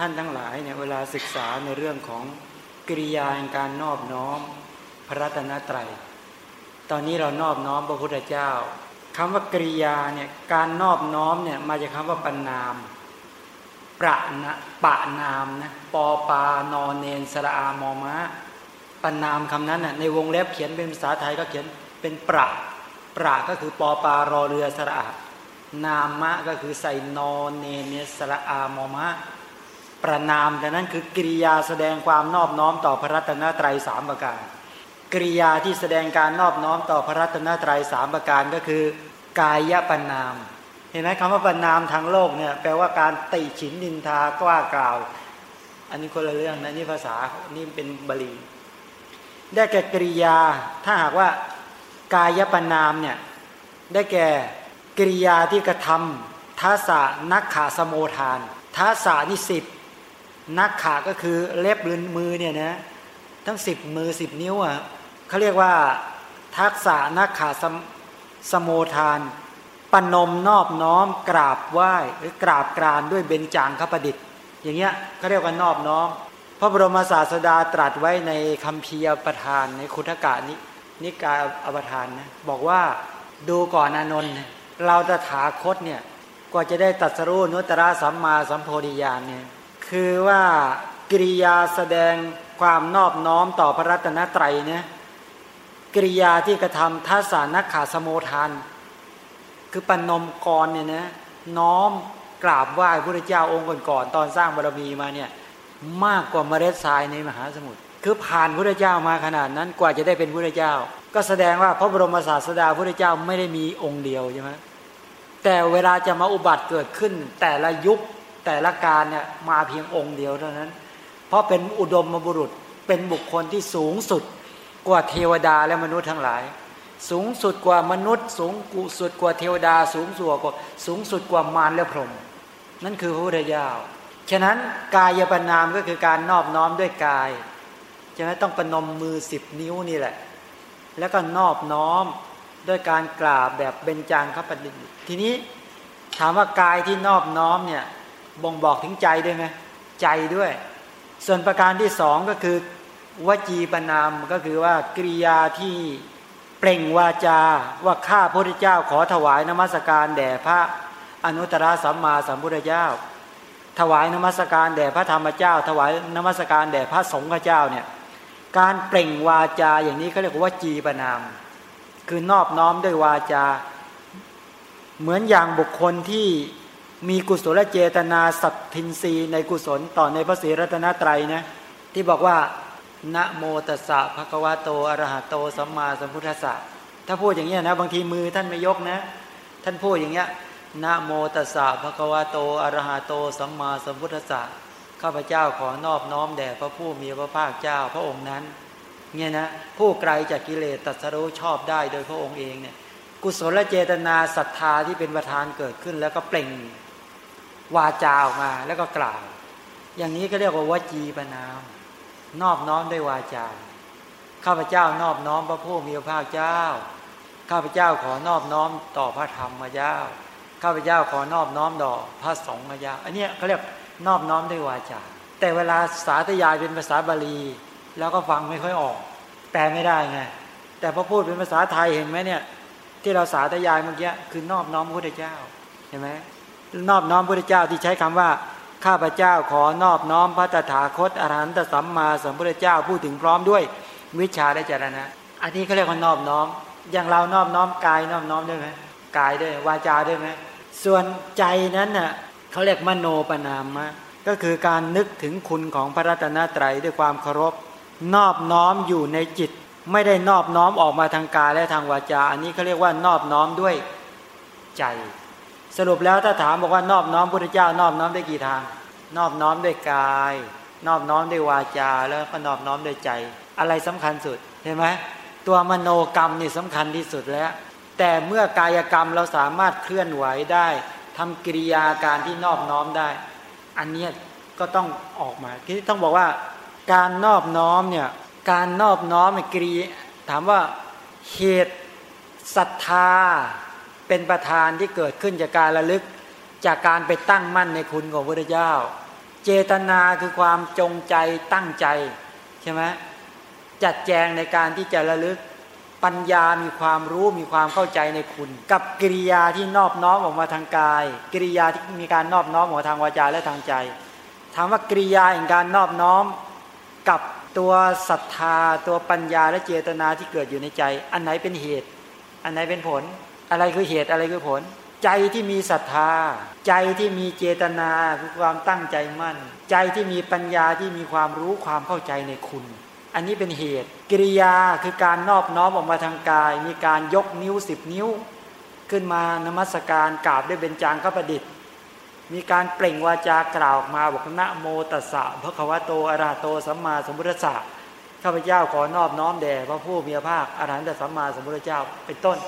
ท่านทั้งหลายเนี่ยเวลาศึกษาในเรื่องของกิริยาในการนอบน้อมพระรัตนตรัย ตอนนี้เรานอบน้อมพระพุทธเจ้าคำว่ากริยาเนี่ยการนอบน้อมเนี่ยมาจากคำว่าปันามประนะปะนามนะปอปานอนเนนสระอามอมะปันามคำนั้นน่ะในวงเล็บเขียนเป็นภาษาไทยก็เขียนเป็นประประก็คือปอปารอเรือสระนามะก็คือใส่นอนเนเนสระอามอมะ ประนามแต่นั้นคือกริยาแสดงความนอบน้อมต่อพระรัตนตรัยสามประการกริยาที่แสดงการนอบน้อมต่อพระรัตนตรัยสามประการก็คือกายปนาม เห็นไหมคำว่าปนามทางโลกเนี่ยแปลว่าการติฉินดินทากว่ากล่าว อันนี้คนละเรื่องนะนี่ภาษานี่เป็นบาลี ได้แก่กริยาถ้าหากว่ากายปนามเนี่ยได้แก่กริยาที่กระทำทัศนักขาสโมทานทัศนี่สิบ นักขาก็คือเล็บลืนมือเนี่ยนะทั้งสิบมือสิบนิ้วอะเขาเรียกว่าทักษะนักขาสมสโมทานปนมนอบน้อมกราบไหว้หรือกราบกรานด้วยเบญจางคประดิษฐ์ อย่างเงี้ยเขาเรียกว่านอบน้อม พระบรมศาสดาตรัสไว้ในคำพีอประทานในคุถกะนินิกายอประทานนะบอกว่าดูก่อนอนนท์เราจะถาคตเนี่ยกว่าจะได้ตัดสรู้นุตตระสัมมาสัมโพธิญาณเนี่ย คือว่ากิริยาแสดงความนอบน้อมต่อพระรัตนตรัยเนี่ยกิริยาที่กระทำทัศานักขาสโมทาน คือปนมกรเนี่ยนะน้อมกราบไหว้พระเจ้าองค์ก่อนๆตอนสร้างบารมีมาเนี่ยมากกว่าเมล็ดทรายในมหาสมุทรคือผ่านพระเจ้ามาขนาดนั้นกว่าจะได้เป็นพระเจ้า ก็แสดงว่าพระบรมศาสดาพระเจ้าไม่ได้มีองค์เดียวใช่ไหมแต่เวลาจะมาอุบัติเกิดขึ้น แต่ละยุค แต่ละการเนี่ยมาเพียงองค์เดียวเท่านั้น เพราะเป็นอุดมบุรุษเป็นบุคคลที่สูงสุดกว่าเทวดาและมนุษย์ทั้งหลาย สูงสุดกว่ามนุษย์ สูงสุดกว่าเทวดา สูงสุดกว่าสูงสุดกว่ามารและพรหมนั่นคือพระพุทธเจ้าฉะนั้นกายปนามก็คือการนอบน้อมด้วยกายจะไม่ต้องประนมมือสิบนิ้วนี่แหละ แล้วก็นอบน้อมด้วยการกราบแบบเบญจางครับปฏิทีนี้ถามว่ากายที่นอบน้อมเนี่ย บ่งบอกถึงใจด้วยไหมใจด้วย ส่วนประการที่สองก็คือ วจีปนามก็คือว่ากริยาที่เปล่งวาจาว่าข้าพระพุทธเจ้าขอถวายนมัสการแด่พระอนุตตรสัมมาสัมพุทธเจ้า ถวายนมัสการแด่พระธรรมเจ้า ถวายนมัสการแด่พระสงฆ์เจ้าเนี่ยการเปล่งวาจาอย่างนี้เขาเรียกว่าจีปนาม คือนอบน้อมด้วยวาจา เหมือนอย่างบุคคลที่ มีกุศลเจตนาสัตทินรีในกุศลต่อในพระศรีรัตนตรัยนะที่บอกว่านะโมตัสสะภะคะวะโตอะระหะโตสัมมาสัมพุทธัสสะถ้าพูดอย่างนี้นะบางทีมือท่านไม่ยกนะ ท่านพูดอย่างเงี้ยนะโมตัสสะภะคะวะโตอะระหะโตสัมมาสัมพุทธัสสะข้าพเจ้าขอนอบน้อมแด่พระผู้มีพระภาคเจ้าพระองค์นั้นเนี่ยนะผู้ไกลจากกิเลสตัสรู้ชอบได้โดยพระองค์เองเนี่ยกุศลเจตนาศรัทธาที่เป็นประธานเกิดขึ้นแล้วก็เปล่ง วาจาออกมาแล้วก็กล่าว อย่างนี้ก็เรียกว่าวจีปนาม นอบน้อมด้วยวาจา ข้าพเจ้านอบน้อมพระผู้มีพระภาคเจ้า ข้าพเจ้าขอนอบน้อมต่อพระธรรมมาเจ้า ข้าพเจ้าขอนอบน้อมต่อพระสงฆ์มาเจ้า อันนี้เขาเรียกนอบน้อมด้วยวาจา แต่เวลาสาธยายเป็นภาษาบาลี แล้วก็ฟังไม่ค่อยออก แปลไม่ได้ไง แต่พอพูดเป็นภาษาไทยเห็นไหมเนี่ย ที่เราสาธยายเมื่อกี้คือนอบน้อมพระพุทธเจ้า เห็นไหม นอบน้อมพระพุทธเจ้าที่ใช้คำว่า ข้าพเจ้าขอนอบน้อมพระตถาคตอรหันตสัมมาสัมพุทธเจ้าพูดถึงพร้อมด้วยวิชาได้จรณะ อันนี้เขาเรียกว่านอบน้อม อย่างเรานอบน้อมกายนอบน้อมด้วยไหมกายด้วยวาจาด้วยไหมส่วนใจนั้นน่ะเขาเรียกมโนปนามะก็คือการนึกถึงคุณของพระรัตนตรัยด้วยความเคารพ นอบน้อมอยู่ในจิต ไม่ได้นอบน้อมออกมาทางกายและทางวาจา อันนี้เขาเรียกว่านอบน้อมด้วยใจ สรุปแล้วถ้าถามบอกว่านอบน้อมพระเจ้านอบน้อมได้กี่ทาง นอบน้อมด้วยกาย นอบน้อมด้วยวาจา แล้วก็นอบน้อมด้วยใจ อะไรสำคัญสุดเห็นไหมตัวมโนกรรมนี่สำคัญที่สุดแล้ว แต่เมื่อกายกรรมเราสามารถเคลื่อนไหวได้ทำกิริยาการที่นอบน้อมได้ อันนี้ก็ต้องออกมาที่ต้องบอกว่า การนอบน้อมเนี่ยการนอบน้อมกิริถามว่าเหตุศรัทธา เป็นประธานที่เกิดขึ้นจากการระลึกจากการไปตั้งมั่นในคุณของพระเจ้า เจตนาคือความจงใจตั้งใจใช่ไหมจัดแจงในการที่จะระลึกปัญญามีความรู้มีความเข้าใจในคุณ กับกิริยาที่นอบน้อมออกมาทางกาย กิริยาที่มีการนอบน้อมออกมาทางวาจาและทางใจถามว่ากิริยาแห่งการนอบน้อม กับตัวศรัทธา ตัวปัญญาและเจตนาที่เกิดอยู่ในใจ อันไหนเป็นเหตุ อันไหนเป็นผล อะไรคือเหตุอะไรคือผล ใจที่มีศรัทธา ใจที่มีเจตนาคือความตั้งใจมั่น ใจที่มีปัญญาที่มีความรู้ความเข้าใจในคุณ อันนี้เป็นเหตุ กิริยาคือการนอบน้อมออกมาทางกาย มีการยกนิ้วสิบนิ้ว ขึ้นมานมัสการกราบด้วยเบญจางขประดิษฐ์ มีการเปล่งวาจากล่าวออกมาบอกนะโมตัสสะพระควะโตอระหะโตสัมมาสัมพุทธัสสะข้าพเจ้าขอนอบน้อมแด่พระผู้มีพระภาคอรหันตสัมมาสัมพุทธเจ้าเป็นต้น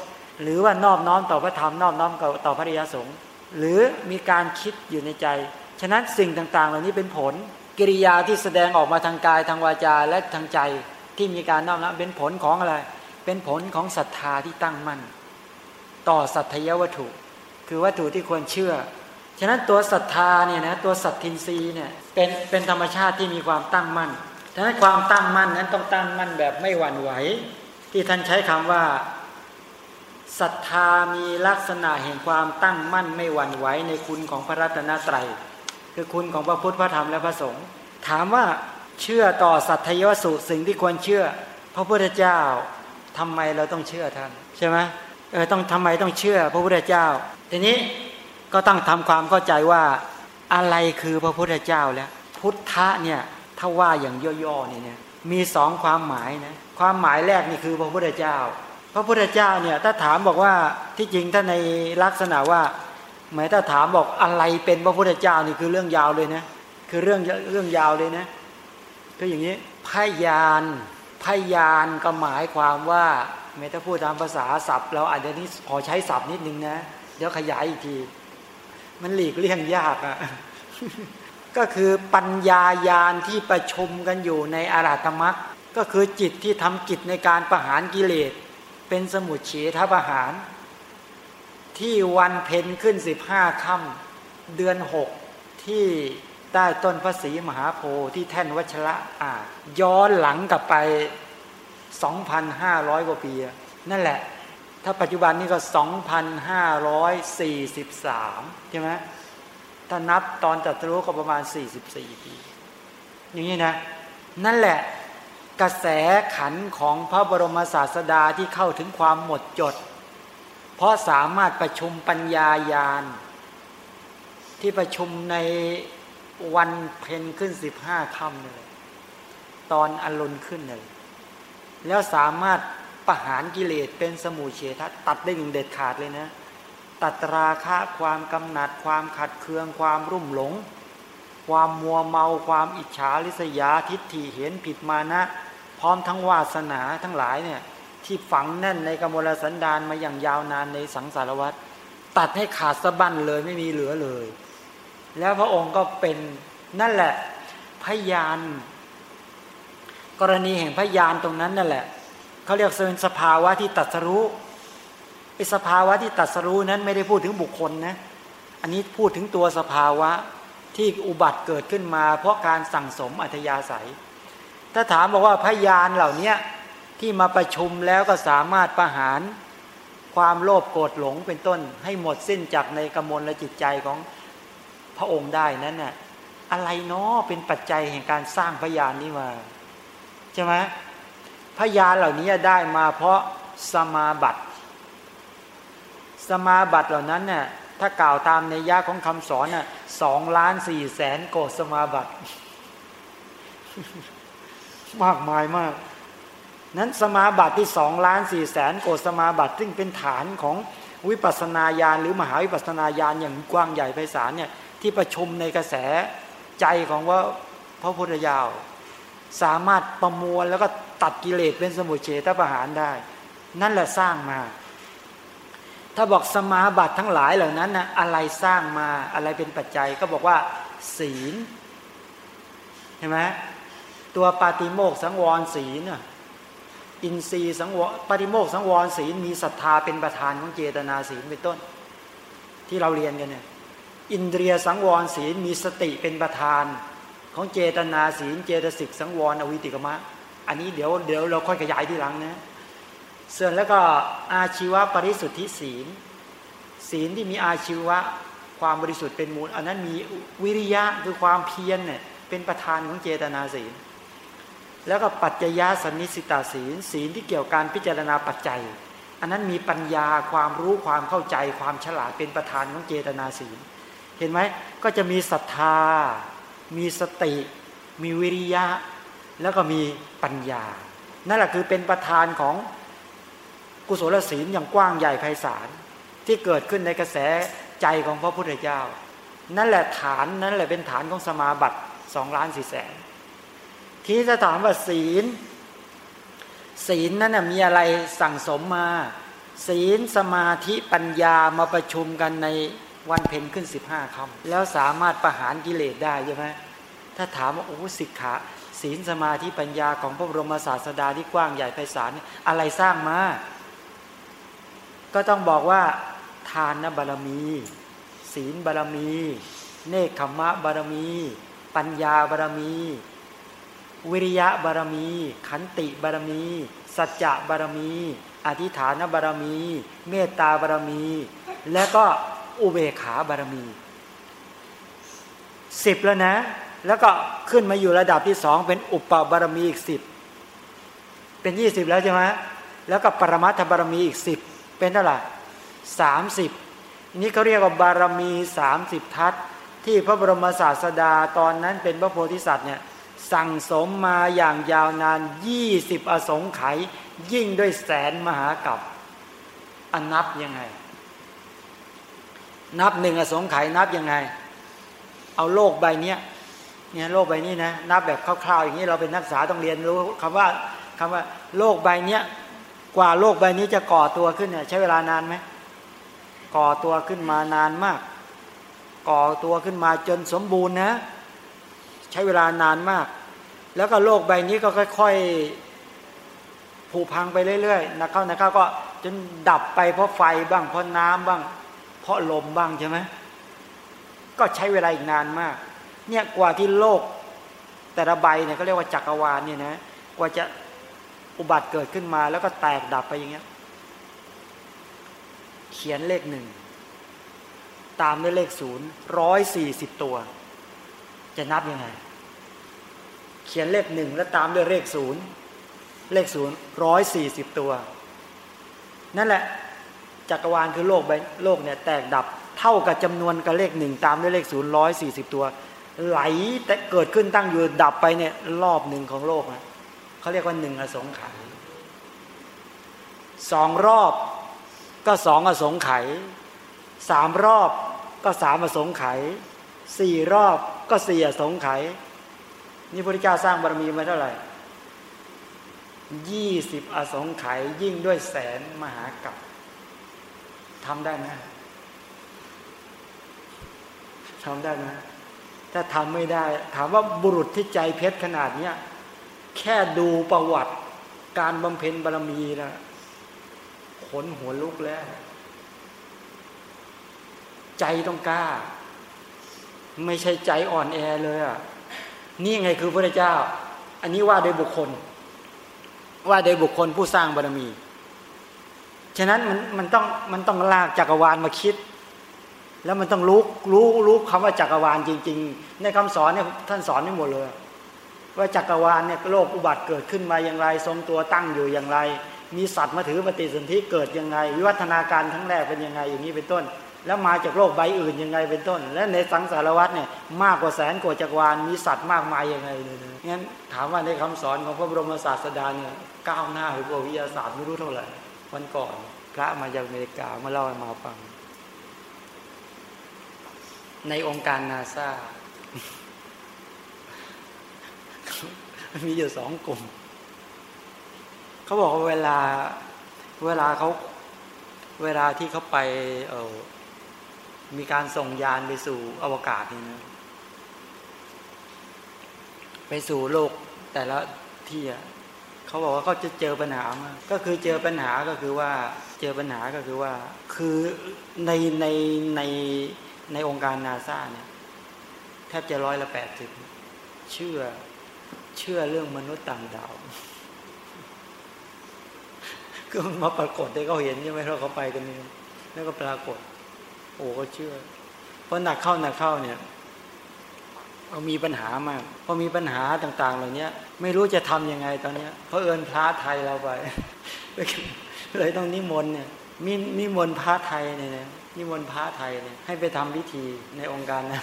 หรือว่านอบน้อมต่อพระธรรมนอบน้อมต่อพระริยสงฆ์หรือมีการคิดอยู่ในใจ ฉะนั้นสิ่งต่างๆ เหล่านี้เป็นผล กิริยาที่แสดงออกมาทางกายทางวาจาและทางใจที่มีการนอบน้อมเป็นผลของอะไร เป็นผลของศรัทธาที่ตั้งมั่น ต่อสัตยวัตถุ คือวัตถุที่ควรเชื่อ ฉะนั้นตัวศรัทธาเนี่ยนะตัวสัตทินรีเนี่ยเป็นเป็นธรรมชาติที่มีความตั้งมั่นฉะนั้นความตั้งมั่นนั้นต้องตั้งมั่นแบบไม่หวั่นไหว ที่ท่านใช้คำว่า ศรัทธามีลักษณะแห่งความตั้งมั่นไม่หวั่นไหวในคุณของพระรัตนตรัย คือคุณของพระพุทธพระธรรมและพระสงฆ์ถามว่าเชื่อต่อสัตยวสุสิ่งที่ควรเชื่อ พระพุทธเจ้าทำไมเราต้องเชื่อท่านใช่ไหมเออต้องทำไมต้องเชื่อพระพุทธเจ้า ทีนี้ก็ต้องทำความเข้าใจว่าอะไรคือพระพุทธเจ้าแล้ว พุทธะเนี่ยถ้าว่าอย่างย่อๆนี่เนี่ยมีสองความหมายนะความหมายแรกนี่คือพระพุทธเจ้า พระพุทธเจ้าเนี่ยถ้าถามบอกว่าที่จริงถ้าในลักษณะว่าหมายถ้าถามบอกอะไรเป็นพระพุทธเจ้านี่คือเรื่องยาวเลยนะคือเรื่องเรื่องยาวเลยนะก็อย่างนี้พยานพยานก็หมายความว่าไม่ถ้าพูดตามภาษาศัพท์เราอาจจะนี้ขอใช้ศัพท์นิดนึงนะ เดี๋ยวขยายอีกที มันหลีกเลี่ยงยากอะ่ะก็คือปัญญายานที่ประชุมกันอยู่ในอาราธมักก็คือจิตที่ทำกิจในการประหารกิเลส เป็นสมุทเฉทประหาร ที่วันเพ็ญขึ้นสิบห้าค่ำเดือนหกที่ใต้ต้นพระศรีมหาโพธิ์ที่แท่นวัชระอาย้อนหลังกลับไป 2,500 กว่าปี นั่นแหละ ถ้าปัจจุบันนี้ก็ 2,543 ใช่ไหมถ้านับตอนจัตรู้ก็ประมาณ 44 ปี อย่างนี้นะ นั่นแหละ กระแสขันของพระบรมศาสดาที่เข้าถึงความหมดจด เพราะสามารถประชุมปัญญายาณ ที่ประชุมในวันเพนขึ้นสิบห้าค่ำเลยตอนอรุณขึ้นเลยแล้วสามารถประหารกิเลสเป็นสมุเฉทตัดได้อย่างเด็ดขาดเลยนะ ตัดราคะความกำหนัด ความขัดเคือง ความรุ่มหลง ความมัวเมา ความอิจฉาริษยาทิฏฐิเห็นผิดมานะ พร้อมทั้งวาสนาทั้งหลายเนี่ยที่ฝังแน่นในกมลสันดานมาอย่างยาวนานในสังสารวัฏตัดให้ขาดสะบั้นเลยไม่มีเหลือเลย แล้วพระองค์ก็เป็นนั่นแหละพยาน กรณีแห่งพยานตรงนั้นนั่นแหละเขาเรียกเป็นสภาวะที่ตัดสรู้ไอ้สภาวะที่ตัดสรู้นั้นไม่ได้พูดถึงบุคคลนะอันนี้พูดถึงตัวสภาวะที่อุบัติเกิดขึ้นมา เพราะการสั่งสมอัธยาศัย ถ้าถามบอกว่าพยานเหล่านี้ที่มาประชุมแล้วก็สามารถประหารความโลภโกรธหลงเป็นต้น ให้หมดสิ้นจากในกมลและจิตใจของพระองค์ได้นั้นน่ะอะไรเนาะเป็นปัจจัยแห่งการสร้างพยานนี้มาใช่ไหมพยานเหล่านี้ได้มาเพราะสมาบัติ สมาบัติเหล่านั้นเนี่ยถ้ากล่าวตามในยะของคำสอนน่ะสองล้านสี่แสนโกดสมาบัติ มากมายมาก นั้นสมาบัติที่สองล้านสี่แสนโกดสมาบัติซึ่งเป็นฐานของวิปัสนาญาณหรือมหาวิปัสนาญาณอย่างกว้างใหญ่ไพศาลเนี่ยที่ประชุมในกระแสใจของว่าพระพุทธเจ้าสามารถประมวลแล้วก็ตัดกิเลสเป็นสมุทเฉทประหารได้ นั่นแหละสร้างมา ถ้าบอกสมาบัติทั้งหลายเหล่านั้นนะอะไรสร้างมาอะไรเป็นปัจจัยก็บอกว่า ศีลเห็นไหม ตัวปาติโมกสังวรศีลอินทรีย์สังวรปาติโมกสังวรศีลมีศรัทธาเป็นประธานของเจตนาศีลเป็นต้น ที่เราเรียนกันเนี่ยอินเดียสังวรศีลมีสติเป็นประธาน ของเจตนาศีล เจตสิกสังวรอวิติกมะ อันนี้เดี๋ยวเดี๋ยวเราค่อยขยายทีหลังนะส่วนแล้วก็อาชีวะปริสุทธิศีล ศีลที่มีอาชีวะความบริสุทธิ์เป็นมูล อันนั้นมีวิริยะคือความเพียรเนี่ยเป็นประธานของเจตนาศีล แล้วก็ปัจจยสันนิสิตาศีล ศีลที่เกี่ยวกับการพิจารณาปัจจัย อันนั้นมีปัญญาความรู้ความเข้าใจ ความฉลาดเป็นประธานของเจตนาศีล เห็นไหมก็จะมีศรัทธา มีสติ มีวิริยะ แล้วก็มีปัญญา นั่นแหละคือเป็นประธานของกุศลศีลอย่างกว้างใหญ่ไพศาลที่เกิดขึ้นในกระแสใจของพระพุทธเจ้า นั่นแหละฐานนั่นแหละเป็นฐานของสมาบัติสองล้านสี่แสน ที่จะถามว่าศีล ศีลนั้นมีอะไรสั่งสมมา ศีลสมาธิปัญญามาประชุมกันในวันเพ็ญขึ้นสิบห้าคำแล้วสามารถประหารกิเลสได้ใช่ไหมถ้าถามว่าโอ้สิกขาศีลสมาธิปัญญาของพระบรมศาสดาที่กว้างใหญ่ไพศาลอะไรสร้างมา ก็ต้องบอกว่า ทานบารมี ศีลบารมี เนคขมะบารมี ปัญญาบารมี วิริยะบารมี ขันติบารมี สัจจะบารมี อธิฐานบารมี เมตตาบารมี และก็อุเบกขาบารมีสิบแล้วนะ แล้วก็ขึ้นมาอยู่ระดับที่สองเป็นอุปบารมีอีกสิบเป็นยี่สิบแล้วใช่ไหมแล้วก็ปรมัตถบารมีอีกสิบเป็นเท่าไหร่สามสิบนี่เขาเรียกว่าบารมีสามสิบทัศที่พระบรมศาสดาตอนนั้นเป็นพระโพธิสัตว์เนี่ย สั่งสมมาอย่างยาวนานยี่สิบอสงไขยยิ่งด้วยแสนมหากับอันนับยังไง นับหนึ่งอสงไขยนับยังไง เอาโลกใบนี้เนี่ยโลกใบนี้นะนับแบบคร่าวๆอย่างนี้เราเป็นนักศึกษาต้องเรียนรู้คำว่าคำว่าโลกใบนี้กว่าโลกใบนี้จะก่อตัวขึ้นเนี่ยใช้เวลานานไหมก่อตัวขึ้นมานานมาก ก่อตัวขึ้นมาจนสมบูรณ์นะ ใช้เวลานานมาก แล้วก็โลกใบนี้ก็ค่อยๆผุพังไปเรื่อยๆนะเข้านะเข้าก็จนดับไปเพราะไฟบ้างเพราะน้ำบ้าง เพราะลมบ้างใช่ไหมก็ใช้เวลาอีกนานมาก เนี่ยกว่าที่โลกแต่ละใบเนี่ยเขาเรียกว่าจักรวาลเนี่ยนะกว่าจะอุบัติเกิดขึ้นมา แล้วก็แตกดับไปอย่างเงี้ย เขียนเลขหนึ่งตามด้วยเลขศูนย์ร้อยสี่สิบตัว จะนับยังไง เขียนเลขหนึ่งแล้วตามด้วยเลขศูนย์เลขศูนย์ร้อยสี่สิบตัว นั่นแหละจักรวาลคือโลกโลกเนี่ยแตกดับเท่ากับจำนวนกับเลขหนึ่งตามด้วยเลขศูนย์ร้อยสี่สิบตัว ไหลแต่เกิดขึ้นตั้งอยู่ดับไปเนี่ยรอบหนึ่งของโลกนะเขาเรียกว่าหนึ่งอสงไขยสองรอบก็สองอสงไขยสามรอบก็สามอสงไขยสี่รอบก็สี่อสงไขย นี่พระพุทธเจ้าสร้างบารมีมาเท่าไหร่ยี่สิบอสงไขยยิ่งด้วยแสนมหากับทำได้ไหมทำได้ไหมถ้าทำไม่ได้ ถามว่าบุรุษที่ใจเพชรขนาดเนี้ยแค่ดูประวัติการบำเพ็ญบารมีนะขนหัวลุกแล้ว ใจต้องกล้า ไม่ใช่ใจอ่อนแอเลยอะ นี่ไงคือพระเจ้า อันนี้ว่าโดยบุคคล ว่าโดยบุคคลผู้สร้างบารมี ฉะนั้นมันมันต้องมันต้องลากจักรวาลมาคิด แล้วมันต้องรู้รู้รู้คำว่าจักรวาลจริง ๆ ในคำสอนเนี่ยท่านสอนไม่หมดเลย ว่าจักรวาลเนี่ยโลกอุบัติเกิดขึ้นมาอย่างไร ทรงตัวตั้งอยู่อย่างไร มีสัตว์มาถือปฏิสนธิเกิดยังไง วิวัฒนาการทั้งแรกเป็นยังไงอย่างนี้เป็นต้น แล้วมาจากโลกใบอื่นยังไงเป็นต้น และในสังสารวัฏเนี่ยมากกว่าแสนกว่าจักรวาลมีสัตว์มากมายยังไงเลยงั้นถามว่าในคำสอนของพระบรมศาสดาเนี่ยก้าวหน้าหรือกว่าวิทยาศาสตร์ไม่รู้เท่าไหร่วันก่อน พระมาจากอเมริกามาเล่าให้มาฟัง ในองค์การนาซามีอยู่สองกลุ่ม เขาบอกว่าเวลาเวลาเขาเวลาที่เขาไปเออ มีการส่งยานไปสู่อวกาศนี่นะไปสู่โลกแต่ละที่อะเขาบอกว่าเขาจะเจอปัญหามาก็คือเจอปัญหาก็คือว่าเจอปัญหาก็คือว่า คือในในในในองค์การนาซาเนี่ยแทบจะร้อยละแปดสิบเชื่อเชื่อเรื่องมนุษย์ต่างดาวก็มาปรากฏได้เขาเห็นใช่ไหมเราเขาไปกันนี่แล้วก็ปรากฏ อ้ก็เชื่อเพราะหนักเข้าหนักเข้าเนี่ยเอามีปัญหามากพอมีปัญหาต่าง ๆ เหล่านี้ไม่รู้จะทํำยังไงตอนเนี้ยเพราะเอิญพระไทยเราไปเลยต้องนิมนต์เนี่ยมีนิมนต์พระไทยเนี่ยนิมนต์พระไทยเนี่ยให้ไปทำพิธีในองค์การนะ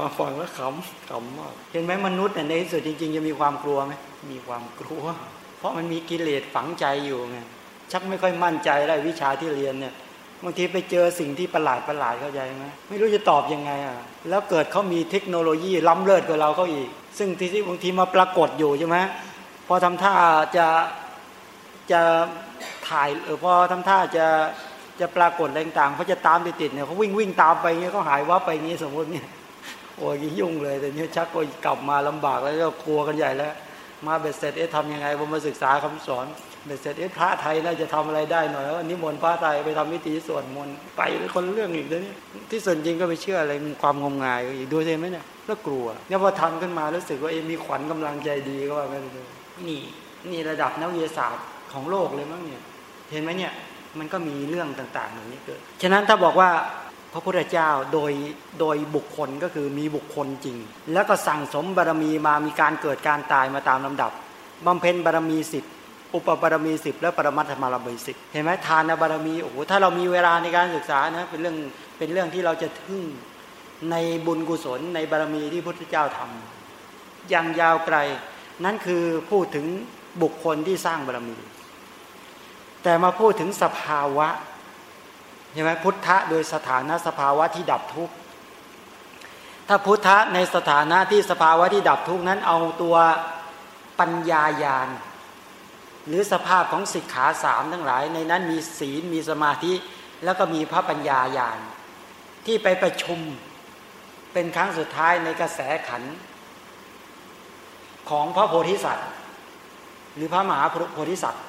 มาฟังแล้วขำขำมากเห็นไหมมนุษย์เนี่ยในที่สุดจริง ๆ จะมีความกลัวไหมมีความกลัว เพราะมันมีกิเลสฝังใจอยู่ไงชักไม่ค่อยมั่นใจได้วิชาที่เรียนเนี่ย บางทีไปเจอสิ่งที่ประหลาดประหลาดเข้าใจไหมไม่รู้จะตอบยังไงอะแล้วเกิดเขามีเทคโนโลยีล้ำเลิศกว่าเราเขาอีก ซึ่งที่บางทีมาปรากฏอยู่ใช่ไหมพอทำท่าจะจะถ่ายเออพอทำท่าจะจะปรากฏแรงต่างเขาจะตามติดติดเนี่ยเขาวิ่งวิ่งตามไปเงี้ยเขาหายวับไปงี้สมมติเนี่ยโอ้ยยุ่งเลยแต่เนี้ยชักก็กลับมาลำบากแล้วก็กลัวกันใหญ่แล้ว มาเบ็ดเสร็จเอ๊ะทำยังไงผมมาศึกษาคำสอน เบ็ดเสร็จเอ๊ะพระไทยน่าจะทำอะไรได้หน่อยแล้วนิมนต์พระไทยไปทำวิธีสวดมนต์ไปคนเรื่องอีกแล้วนี่ที่ส่วนจริงก็ไปเชื่ออะไรความงมงายอีกดูใช่ไหมเนี่ยแล้วกลัวเนี่ยพอทำขึ้นมารู้สึกว่าเอ๊มีขวัญกำลังใจดีก็ว่าไม่รู้นี่นี่ระดับนักวิทยาศาสตร์ของโลกเลยมั้งเนี่ย เห็นไหมเนี่ยมันก็มีเรื่องต่างๆอย่างนี้เกิดฉะนั้นถ้าบอกว่าพระพุทธเจ้าโดยโดยบุคคลก็คือมีบุคคลจริง แล้วก็สั่งสมบารมีมามีการเกิดการตายมาตามลำดับบำเพ็ญบารมีสิบ อุปบารมีสิบและปรมัตถบารมีสิบเห็นไหมทานบารมีโอ้โหถ้าเรามีเวลาในการศึกษานะเป็นเรื่องเป็นเรื่องที่เราจะทึ่งในบุญกุศลในบารมีที่พระพุทธเจ้าทำอย่างยาวไกล นั่นคือพูดถึงบุคคลที่สร้างบารมี แต่มาพูดถึงสภาวะใช่ไหมพุทธะโดยสถานะสภาวะที่ดับทุกข์ถ้าพุทธะในสถานะที่สภาวะที่ดับทุกข์นั้นเอาตัวปัญญายาณ หรือสภาพของสิกขาสามทั้งหลาย ในนั้นมีศีลมีสมาธิ แล้วก็มีพระปัญญายาณที่ไปประชุมเป็นครั้งสุดท้ายในกระแสขัน ของพระโพธิสัตว์ หรือพระมหาโพธิสัตว์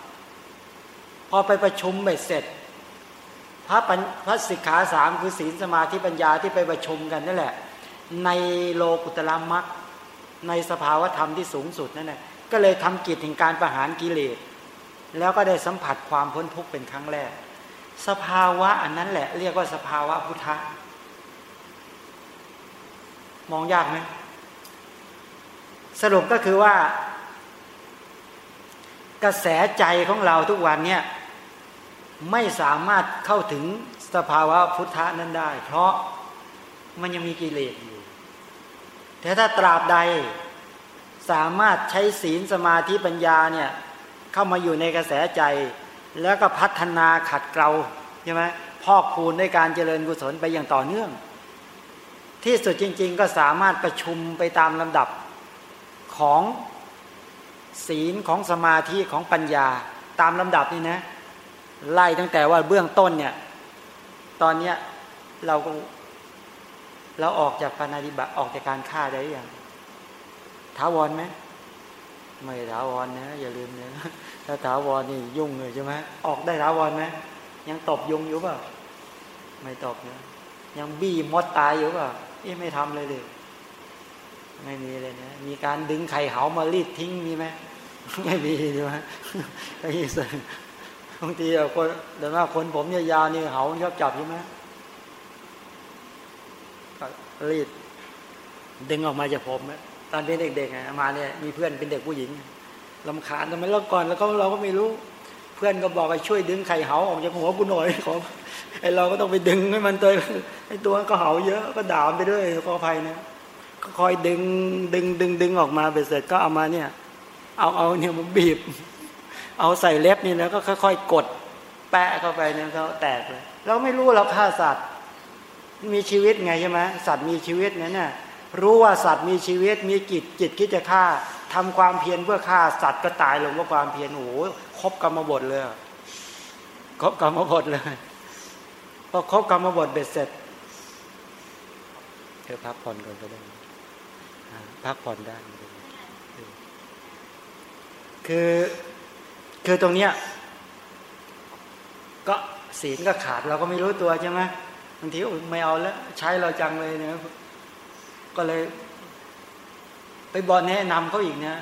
พอไปประชุมเบ็ดเสร็จ พระพระสิกขาสามคือศีลสมาธิปัญญาที่ไปประชุมกันนั่นแหละ ในโลกุตละมักในสภาวธรรมที่สูงสุดนั่นแหละ ก็เลยทำกิจแห่งการประหารกิเลส แล้วก็ได้สัมผัสความพ้นทุกข์เป็นครั้งแรก สภาวะอันนั้นแหละ เรียกว่าสภาวะพุทธะมองยากไหมสรุปก็คือว่า กระแสใจของเราทุกวันเนี่ยไม่สามารถเข้าถึงสภาวะพุทธะนั้นได้ เพราะมันยังมีกิเลสอยู่ แต่ถ้าตราบใด สามารถใช้ศีลสมาธิปัญญาเนี่ยเข้ามาอยู่ในกระแสใจ แล้วก็พัฒนาขัดเกลาใช่ไหมพอกคูณด้วยการเจริญกุศลไปอย่างต่อเนื่อง ที่สุดจริง ๆ ก็สามารถประชุมไปตามลำดับของศีลของสมาธิของปัญญาตามลำดับนี่นะ ไล่ตั้งแต่ว่าเบื้องต้นเนี่ย ตอนเนี้ยเราเราออกจากปาฏิบัติออกจากการฆ่าได้ยัง ท้าวรไหมไม่ท้าวรนะอย่าลืมนะถ้าท้าวรนี่ยุ่งเลยใช่ไหมออกได้ท้าวรไหมยังตบยุงอยู่เปล่าไม่ตบนะยังบี้มดตายอยู่เปล่าเอ๊ะไม่ทำเลยเลยไม่มีเลยนะมีการดึงไข่เหามารีดทิ้งมีไหมไม่มีใช่ไหมไอ้ส่บางทีคนแต่ว่าคนผมเนี่ยยาวนี่เหาชอบจับใช่ไหมรีดดึงออกมาจากผม ตอนเป็นเด็กๆมาเนี่ยมีเพื่อนเป็นเด็กผู้หญิงลำคาญทำไมเราก่อนแล้วก็เราก็ไม่รู้ เพื่อนก็บอกให้ช่วยดึงไข่เหาออกจากหัวกูหน่อยขอไอเราก็ต้องไปดึงให้มันตัวไอตัวก็เหาเยอะก็ด่ามไปด้วยขออภัยนะก็คอยดึงดึงดึงดึงออกมาเสร็จก็เอามาเนี่ย เอาเอาเนี่ยมันบีบ เอาใส่เล็บนี่แล้วก็ค่อยๆกด แปะเข้าไปเนี่ยเขาแตกเลยเราไม่รู้เราฆ่าสัตว์ มีชีวิตไงใช่ไหมสัตว์มีชีวิตนั้นน่ะ รู้ว่าสัตว์มีชีวิตมีจิตจิตคิดจะฆ่าทำความเพียรเพื่อฆ่าสัตว์ก็ตายลงเพราะความเพียรโอ้โหครบกรรมบทเลยครบกรรมบทเลยพอครบกรรมบทเบ็ดเสร็จเธอพักผ่อนก่อนก็ได้พักผ่อนได้คือคือตรงเนี้ยก็ศีลก็ขาดเราก็ไม่รู้ตัวใช่ไหมบางทีไม่เอาแล้ว ใช้เราจังเลยเนี่ย ก็เลย ไปบอกแนะนำเขาอีกนะ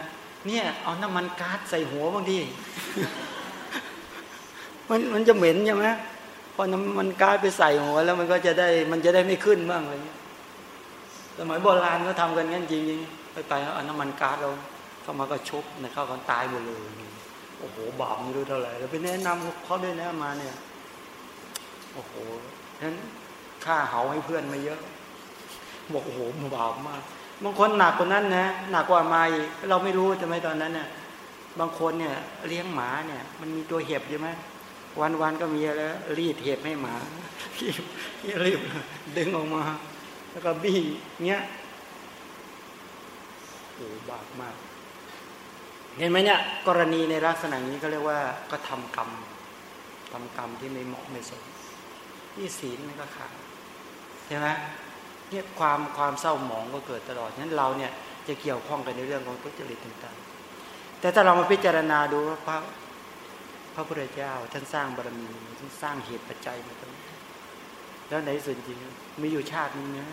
เนี่ย เอาน้ำมันก๊าซใส่หัวบางทีมันมันจะเหม็นใช่ไหมพอน้ำมันก๊าซไปใส่หัว แล้วมันก็จะได้ มันจะได้ไม่ขึ้นบ้างอะไรเงี้ยสมัยโบราณเขาทำกันงั้นจริงๆไปไปเอาน้ำมันก๊าซเราเข้ามาก็ชุบนะเข้ากันตายหมดเลยโอ้โหบาปไม่รู้เท่าไหร่แล้วไปแนะนำเขาด้วยนะมาเนี่ย โอ้โหฉะนั้นค่าเหาให้เพื่อนมาเยอะ บอกโอ้โหบาปมากบางคนหนักกว่านั้นนะหนักกว่ามาอีกเราไม่รู้จะไหมตอนนั้นเนี่ยบางคนเนี่ย เลี้ยงหมาเนี่ย มันมีตัวเห็บใช่ไหมวันวันก็มีแล้ว รีดเห็บให้หมารีบดึงออกมา แล้วก็บี้เงี้ยโอ้บาปมาก เห็นไหมเนี่ย กรณีในลักษณะนี้ก็เรียกว่าก็ทำกรรมทำกรรมที่ไม่เหมาะไม่สมที่ศีลมันก็ขาดใช่ไหม เนี่ยความความเศร้าหมองก็เกิดตลอดนั้นเราเนี่ยจะเกี่ยวข้องกันในเรื่องของทุจริตต่างๆ แต่ถ้าเรามาพิจารณาดูว่าพระพระพุทธเจ้าท่านสร้างบารมีท่านสร้างเหตุปัจจัยมาตรงนี้แล้วในส่วนจริงมีอยู่ชาตินี้นะ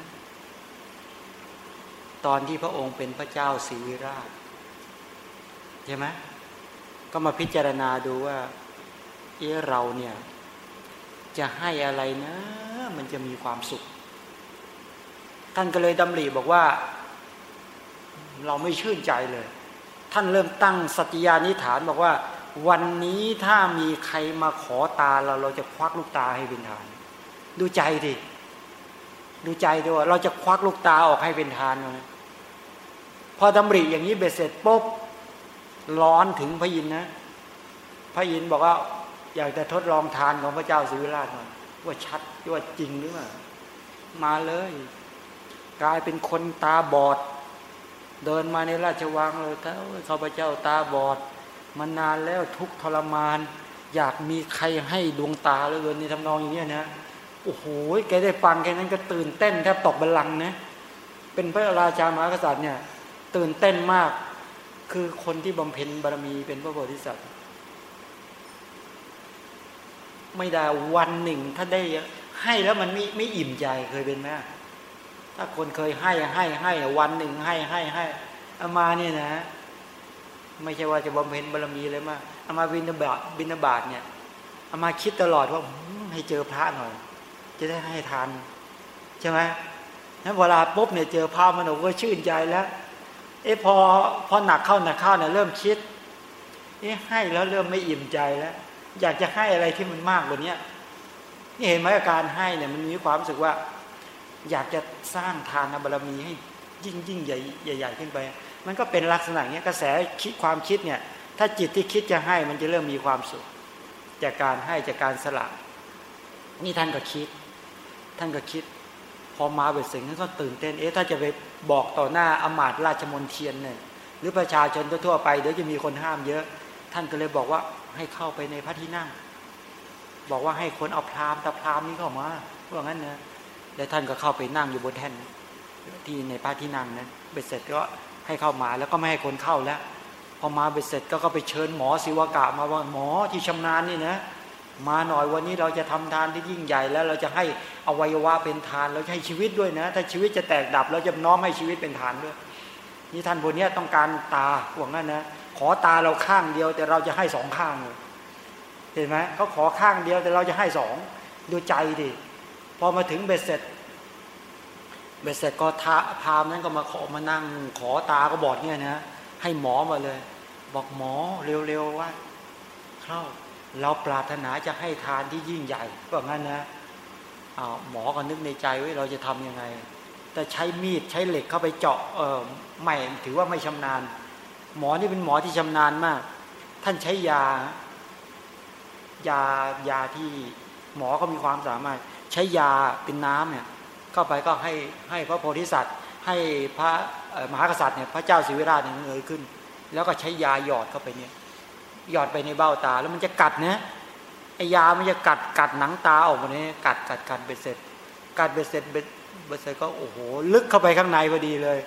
ตอนที่พระองค์เป็นพระเจ้าศรีวิราชใช่ไหมก็มาพิจารณาดูว่า เออเราเนี่ย จะให้อะไรนะ มันจะมีความสุข ท่านก็เลยดำริบอกว่า เราไม่ชื่นใจเลย ท่านเริ่มตั้งสัตยานิฐานบอกว่า วันนี้ถ้ามีใครมาขอตาเราเราจะควักลูกตาให้เป็นทาน ดูใจดิดูใจด้วยเราจะควักลูกตาออกให้เป็นทานเลยพอดำริอย่างนี้เบ็ดเสร็จปุ๊บร้อนถึงพระยินนะ พระยินบอกว่า อยากจะทดลองทานของพระเจ้าสิวิราชหน่อยว่าชัดว่าจริงหรือเปล่ามาเลย กลายเป็นคนตาบอด เดินมาในราชวังเลยถ้าข้าพเจ้าตาบอดมานานแล้วทุกทรมาน อยากมีใครให้ดวงตาเลยเดินในทำนองอย่างนี้นะโอ้โหแกได้ฟังแค่นั้นก็ตื่นเต้นแทบตกบัลลังก์นะเป็นพระราชามหากษัตริย์เนี่ยตื่นเต้นมาก คือคนที่บำเพ็ญบารมีเป็นพระโพธิสัตว์ไม่ได้วันหนึ่งถ้าได้ให้แล้วมันไม่ไม่อิ่มใจเคยเป็นไหม ถ้าคนเคยให้ให้ให้วันหนึ่งให้ให้ให้อามาเนี่ยนะ ไม่ใช่ว่าจะบำเพ็ญบารมีเลยมาอามาบินบาตบินบาตเนี่ยอามาคิดตลอดว่าให้เจอพระหน่อย จะได้ให้ทานใช่ไหมนั้นเวลาปุ๊บเนี่ยเจอพระมันก็ชื่นใจแล้วเอ๊ะพอพอหนักเข้าหนักเข้าเนี่ยเริ่มคิดเอ๊ะให้แล้วเริ่มไม่อิ่มใจแล้ว อยากจะให้อะไรที่มันมากกว่านี้นี่เห็นไหมอาการให้เนี่ยมันมีความรู้สึกว่า อยากจะสร้างทานบารมีให้ยิ่งยิ่งใหญ่ใหญ่ขึ้นไป มันก็เป็นลักษณะเนี้ยกระแสคิดความคิดเนี่ย ถ้าจิตที่คิดจะให้มันจะเริ่มมีความสุข จากการให้จากการสละนี่ท่านก็คิด ท่านก็คิด พอมาเบ็ดเสร็จท่านก็ตื่นเต้นเอ๊ะถ้าจะไปบอกต่อหน้าอมาตราชมนเทียนเนี่ยหรือประชาชนทั่วไปเดี๋ยวจะมีคนห้ามเยอะ ท่านก็เลยบอกว่าให้เข้าไปในพระที่นั่ง บอกว่าให้คนเอาพรามตะพรามนี้เข้ามาว่างั้นนะ แล้วท่านก็เข้าไปนั่งอยู่บนแท่นที่ในพระที่นั่งนั้นเบ็ดเสร็จก็ให้เข้ามาแล้วก็ไม่ให้คนเข้าแล้ว พอมาเบ็ดเสร็จก็ก็ไปเชิญหมอศิวกะมาว่าหมอที่ชำนาญนี่นะมาหน่อยวันนี้เราจะทำทานที่ยิ่งใหญ่แล้ว เราจะให้อวัยวะเป็นทานเราจะให้ชีวิตด้วยนะ ถ้าชีวิตจะแตกดับเราจะน้อมให้ชีวิตเป็นทานด้วย นี่ท่านคนนี้ต้องการตาห่วงนั้นนะขอตาเราข้างเดียวแต่เราจะให้สองข้างเลยเห็นไหมเขาขอข้างเดียวแต่เราจะให้สองดูใจดิ พอมาถึงเบ็ดเสร็จ เบ็ดเสร็จก็ท้าพามนั้นก็มาขอมานั่ง ขอตาก็บอดเนี่ยนะให้หมอมาเลย บอกหมอเร็วๆว่าเข้าเราปรารถนาจะให้ทานที่ยิ่งใหญ่ก็งั้นนะอาหมอก็นึกในใจว่าเราจะทํำยังไง แต่ใช้มีดใช้เหล็กเข้าไปเจาะเออไม่ถือว่าไม่ชำนาญ หมอนี่เป็นหมอที่ชำนาญมาก ท่านใช้ยายายาที่หมอก็มีความสามารถ ใช้ยาเป็นน้ำเนี่ยเข้าไปก็ให้ให้พระโพธิสัตว์ ให้พระมหากษัตริย์เนี่ยพระเจ้าศิวิราชเนี่ยเงยขึ้น แล้วก็ใช้ยาหยอดเข้าไปเนี่ยหยอดไปในเบ้าตา แล้วมันจะกัดนะไอยามันจะกัดกัดหนังตาออกมาเนี่ยกัดกัดกัดเบ็ดเสร็จ กัดเบ็ดเสร็จเบ็ดเบ็ดเสร็จก็โอ้โหลึกเข้าไปข้างในพอดีเลย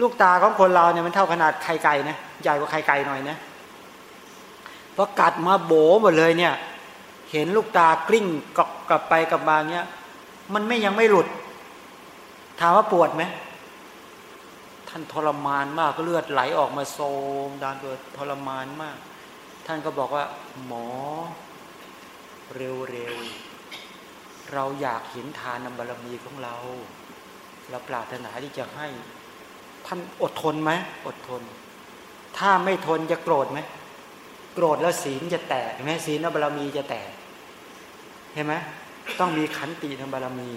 ลูกตาของคนเราเนี่ยมันเท่าขนาดไข่ไก่นะใหญ่กว่าไข่ไก่หน่อยนะพอกัดมาโบหมดเลยเนี่ย เห็นลูกตากลิ้งก กลับไปกลับมาเนี่ยมันไม่ยังไม่หลุด ถามว่าปวดไหมท่านทรมานมากก็เลือดไหลออกมาโซมดานตัวทรมานมาก ท่านก็บอกว่า หมอ เร็วๆเราอยากเห็นทานบารมีของเรา เราปรารถนาที่จะให้ ท่านอดทนไหมอดทน ถ้าไม่ทนจะโกรธไหมโกรธแล้วศีลจะแตกไหมศีลบารมีจะแตก เห็นไหมต้องมีขันติในบารมี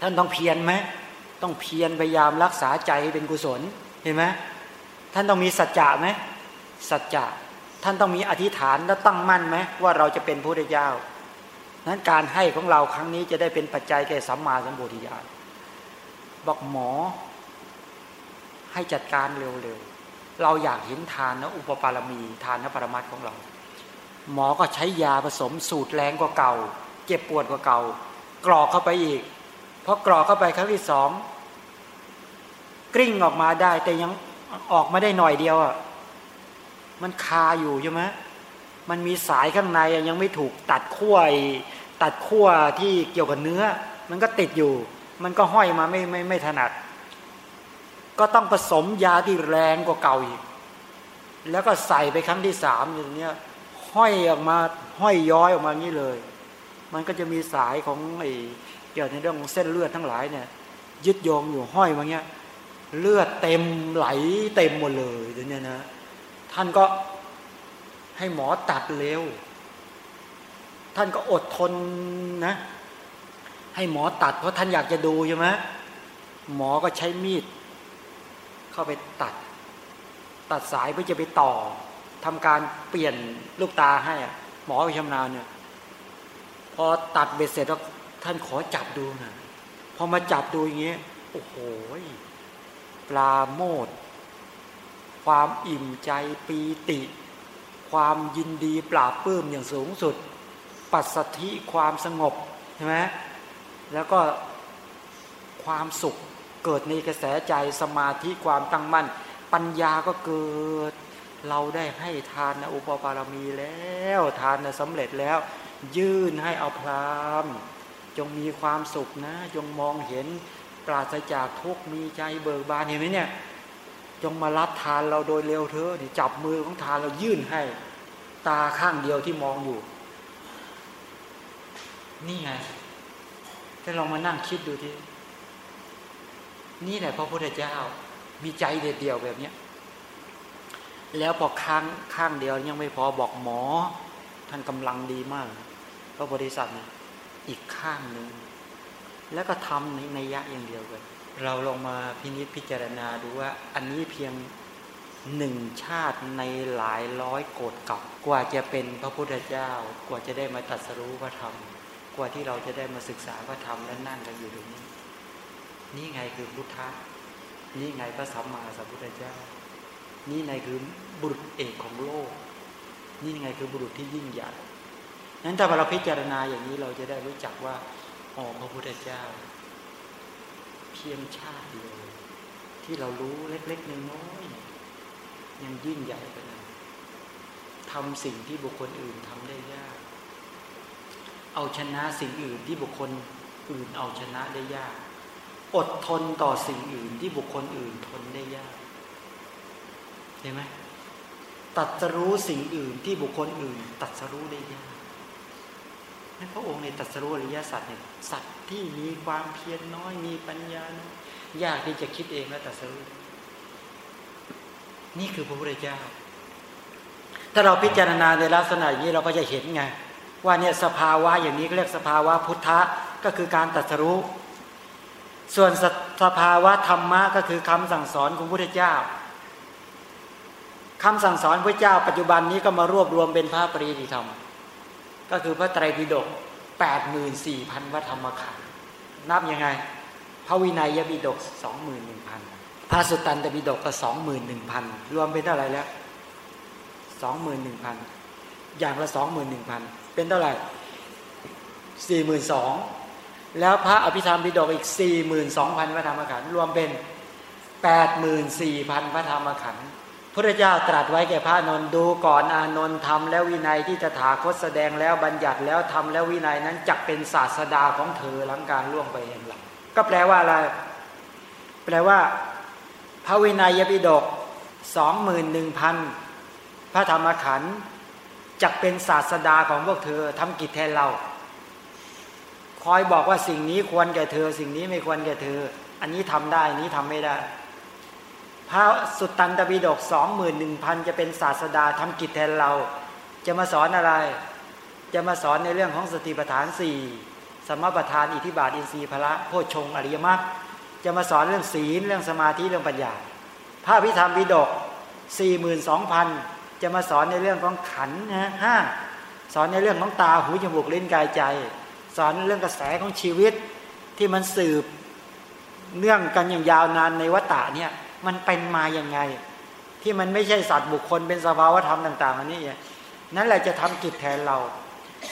ท่านต้องเพียรไหมต้องเพียรพยายามรักษาใจเป็นกุศลเห็นไหมท่านต้องมีสัจจะไหมสัจจะท่านต้องมีอธิษฐานและตั้งมั่นไหมว่าเราจะเป็นพระเจ้านั้นการให้ของเราครั้งนี้จะได้เป็นปัจจัยแก่สัมมาสัมปวิญาณบอกหมอ ให้จัดการเร็วๆ เราอยากเห็นทานนะอุปปารมี ทานนะปรมัตของเรา หมอก็ใช้ยาผสมสูตรแรงกว่าเก่า เจ็บปวดกว่าเก่า กรอกเข้าไปอีกพอกรอกเข้าไปครั้งที่สองกริ้งออกมาได้ แต่ยังออกมาได้หน่อยเดียวอะมันคาอยู่ใช่ไหมมันมีสายข้างในยังไม่ถูกตัดขั้วตัดขั้วที่เกี่ยวกับเนื้อ มันก็ติดอยู่ มันก็ห้อยมาไม่ไม่ไม่ถนัด ก็ต้องผสมยาที่แรงกว่าเก่าอีก แล้วก็ใส่ไปครั้งที่สามอย่างเนี้ย ห้อยออกมาห้อยย้อยออกมางี้เลย มันก็จะมีสายของไอ้เกี่ยวในเรื่องของเส้นเลือดทั้งหลายเนี่ย ยึดโยงอยู่ห้อยมาเงี้ยเลือดเต็มไหลเต็มหมดเลยเดี๋ยวนี้นะ ท่านก็ให้หมอตัดเร็ว ท่านก็อดทนนะ ให้หมอตัด เพราะท่านอยากจะดูใช่ไหมหมอก็ใช้มีด เข้าไปตัด ตัดสายเพื่อจะไปต่อ ทำการเปลี่ยนลูกตาให้หมอไปชำนาญเนี่ย พอตัดเบ็ดเสร็จแล้วท่านขอจับดูนะพอมาจับดูอย่างเงี้ยโอ้โหปลาโมดความอิ่มใจปีติ ความยินดีปราบปื้มอย่างสูงสุด ปัสสธิความสงบใช่ไหมแล้วก็ความสุขเกิดในกระแสใจสมาธิความตั้งมั่น ปัญญาก็เกิด เราได้ให้ทานนะอุปปารมีแล้ว ทานนะสำเร็จแล้ว ยื่นให้เอาพรามจงมีความสุขนะ จงมองเห็นปราศจากทุกมีใจเบิกบานเห็นไหมเนี่ยจงมารับทานเราโดยเร็วเถอะนี่จับมือของทานเรายื่นให้ ตาข้างเดียวที่มองอยู่ นี่ไงถ้าลองมานั่งคิดดูทีนี่แหละพระพุทธเจ้า มีใจเด็ดเดียวแบบเนี้ย แล้วพอข้างข้างเดียวยังไม่พอบอกหมอ ท่านกำลังดีมากพระบริษัทเนี่ยอีกข้างหนึ่งแล้วก็ทำในในยะอย่างเดียวกันเราลองมาพินิจพิจารณาดูว่าอันนี้เพียงหนึ่งชาติในหลายร้อยโกดกับกว่าจะเป็นพระพุทธเจ้า กว่าจะได้มาตัดสรู้พระธรรม กว่าที่เราจะได้มาศึกษาพระธรรมและนั่งกันอยู่ตรงนี้ นี่ไงคือพุทธะนี่ไงพระสัมมาสัมพุทธเจ้า นี่ไงคือบุรุษเอกของโลก นี่ไงคือบุรุษที่ยิ่งใหญ่นั้นถ้าเราพิจารณาอย่างนี้เราจะได้รู้จักว่าอ๋อพระพุทธเจ้า เพียงชาติเดียวที่เรารู้เล็กๆน้อยๆยังยิ่งใหญ่ไปเลยทำสิ่งที่บุคคลอื่นทำได้ยาก เอาชนะสิ่งอื่นที่บุคคลอื่นเอาชนะได้ยาก อดทนต่อสิ่งอื่นที่บุคคลอื่นทนได้ยาก เห็นไหมตัดสรู้สิ่งอื่นที่บุคคลอื่น ตัดสรู้ได้ยากนั่นพระองค์ในตัดสรู้อริยสัจเนี่ยสัตว์ที่มีความเพียรน้อยมีปัญญาน้อยยากที่จะคิดเองและตัดสรู้นี่คือพระพุทธเจ้า ถ้าเราพิจารณาในลักษณะอย่างนี้เราก็จะเห็นไงว่าเนี่ยสภาวะอย่างนี้เรียกสภาวะพุทธะก็คือการตัดสรู้ส่วนสภาวะธรรมะก็คือคำสั่งสอนของพระพุทธเจ้า คำสั่งสอนพระเจ้าปัจจุบันนี้ก็มารวบรวมเป็นพระปริยิธรรม ก็คือพระไตรปิฎกแปดหมื่นสี่พันพระธรรมขันธ์นับยังไง พระวินัยยปิฎกสองหมื่นหนึ่งพันพระสุตตันตปิฎกก็สองหมื่นหนึ่งพันรวมเป็นเท่าไหร่แล้วสองหมื่นหนึ่งพันอย่างละสองหมื่นหนึ่งพันเป็นเท่าไหร่สี่หมื่นสองแล้วพระอภิธรรมปิฎกอีกสี่หมื่นสองพันพระธรรมขันธ์รวมเป็นแปดหมื่นสี่พันพระธรรมขันธ์ พระเจ้าตรัสไว้แก่พระนนท์ดูก่อนอานนท์ทำแล้ววินัยที่จะถาคตแสดงแล้วบัญญัติแล้วทำแล้ววินัยนั้นจักเป็นศาสดาของเธอหลังการล่วงไปแห่งหลังก็แปลว่าอะไรแปลว่า พระวินัยปิฎกสองหมื่นหนึ่งพันพระธรรมขันธ์จักเป็นศาสดาของพวกเธอทำกิจแทนเรา คอยบอกว่าสิ่งนี้ควรแก่เธอ สิ่งนี้ไม่ควรแก่เธอ อันนี้ทำได้อันนี้ทำไม่ได้ พระสุตตันตปิฎกสองหมื่นหนึ่งพันจะเป็นศาสดาทำกิจแทนเรา จะมาสอนอะไร จะมาสอนในเรื่องของสติปัฏฐานสี่สมปัฏฐานอิทิบาทอินทรีย์พละโพชงอริยมรรคจะมาสอนเรื่องศีลเรื่องสมาธิเรื่องปัญญาพระพิธรรมปิฎกสี่หมื่นสองพันจะมาสอนในเรื่องของขันนะห้าสอนในเรื่องของตาหูจมูกลิ้นกายใจ สอนเรื่องกระแสของชีวิตที่มันสืบเนื่องกันอย่างยาวนานในวัฏฏะเนี่ย มันเป็นมาอย่างไง ที่มันไม่ใช่สัตว์บุคคลเป็นสภาวธรรมต่าง ๆ อันนี้นั่นแหละจะทำกิจแทนเรา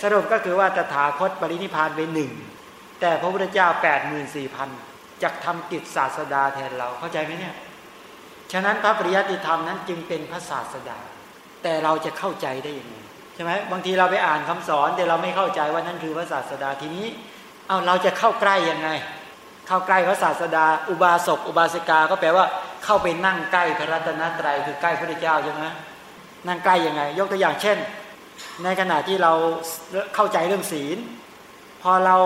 สรุปก็คือว่าตถาคตปรินิพานไปหนึ่งแต่พระพุทธเจ้าแปดหมื่นสี่พันจะทำกิจศาสดาแทนเราเข้าใจไหมเนี่ยฉะนั้นพระปริยัติธรรมนั้นจึงเป็นพระศาสดา แต่เราจะเข้าใจได้ยังไงใช่ไหมบางทีเราไปอ่านคำสอน แต่เราไม่เข้าใจว่านั่นคือพระศาสดาทีนี้เอาเราจะเข้าใกล้ยังไง เข้าใกล้พระศาสดา อุบาสกอุบาสิกาก็แปลว่า เข้าไปนั่งใกล้พระรัตนตรัยคือใกล้พระเจ้าใช่ไหมนั่งใกล้ยังไง ยกตัวอย่างเช่น ในขณะที่เราเข้าใจเรื่องศีล พอเรา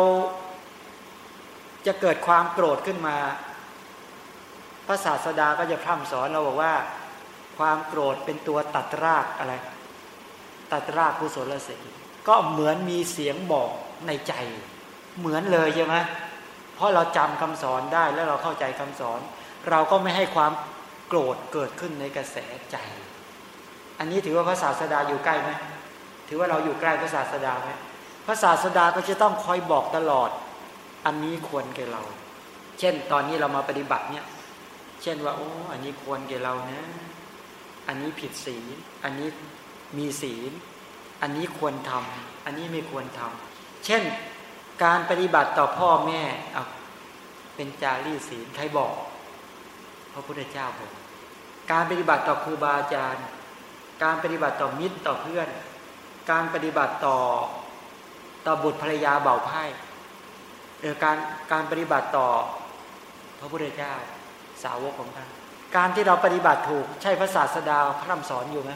จะเกิดความโกรธขึ้นมาพระศาสดาก็จะพร่ำสอนเราบอกว่า ความโกรธเป็นตัวตัดรากอะไร ตัดรากกุศลศีลก็เหมือนมีเสียงบอกในใจ เหมือนเลยใช่ไหมเพราะเราจำคำสอนได้แล้วเราเข้าใจคำสอน เราก็ไม่ให้ความโกรธเกิดขึ้นในกระแสใจ อันนี้ถือว่าพระศาสดาอยู่ใกล้ไหมถือว่าเราอยู่ใกล้พระศาสดาไหมพระศาสดาก็จะต้องคอยบอกตลอด อันนี้ควรแก่เรา เช่นตอนนี้เรามาปฏิบัติเนี่ย เช่นว่าโอ้อันนี้ควรแก่เรานะ อันนี้ผิดศีล อันนี้มีศีล อันนี้ควรทำอันนี้ไม่ควรทำเช่นการปฏิบัติต่อพ่อแม่เอาเป็นจารีศีลใครบอก พระพุทธเจ้าบอกการปฏิบัติต่อครูบาอาจารย์ การปฏิบัติต่อมิตรต่อเพื่อน การปฏิบัติต่อต่อบุตรภรรยาเบาไพ่เออการการปฏิบัติต่อพระพุทธเจ้าสาวกของท่านการที่เราปฏิบัติถูกใช่พระศาสดาพระธรรมสอนอยู่ไหม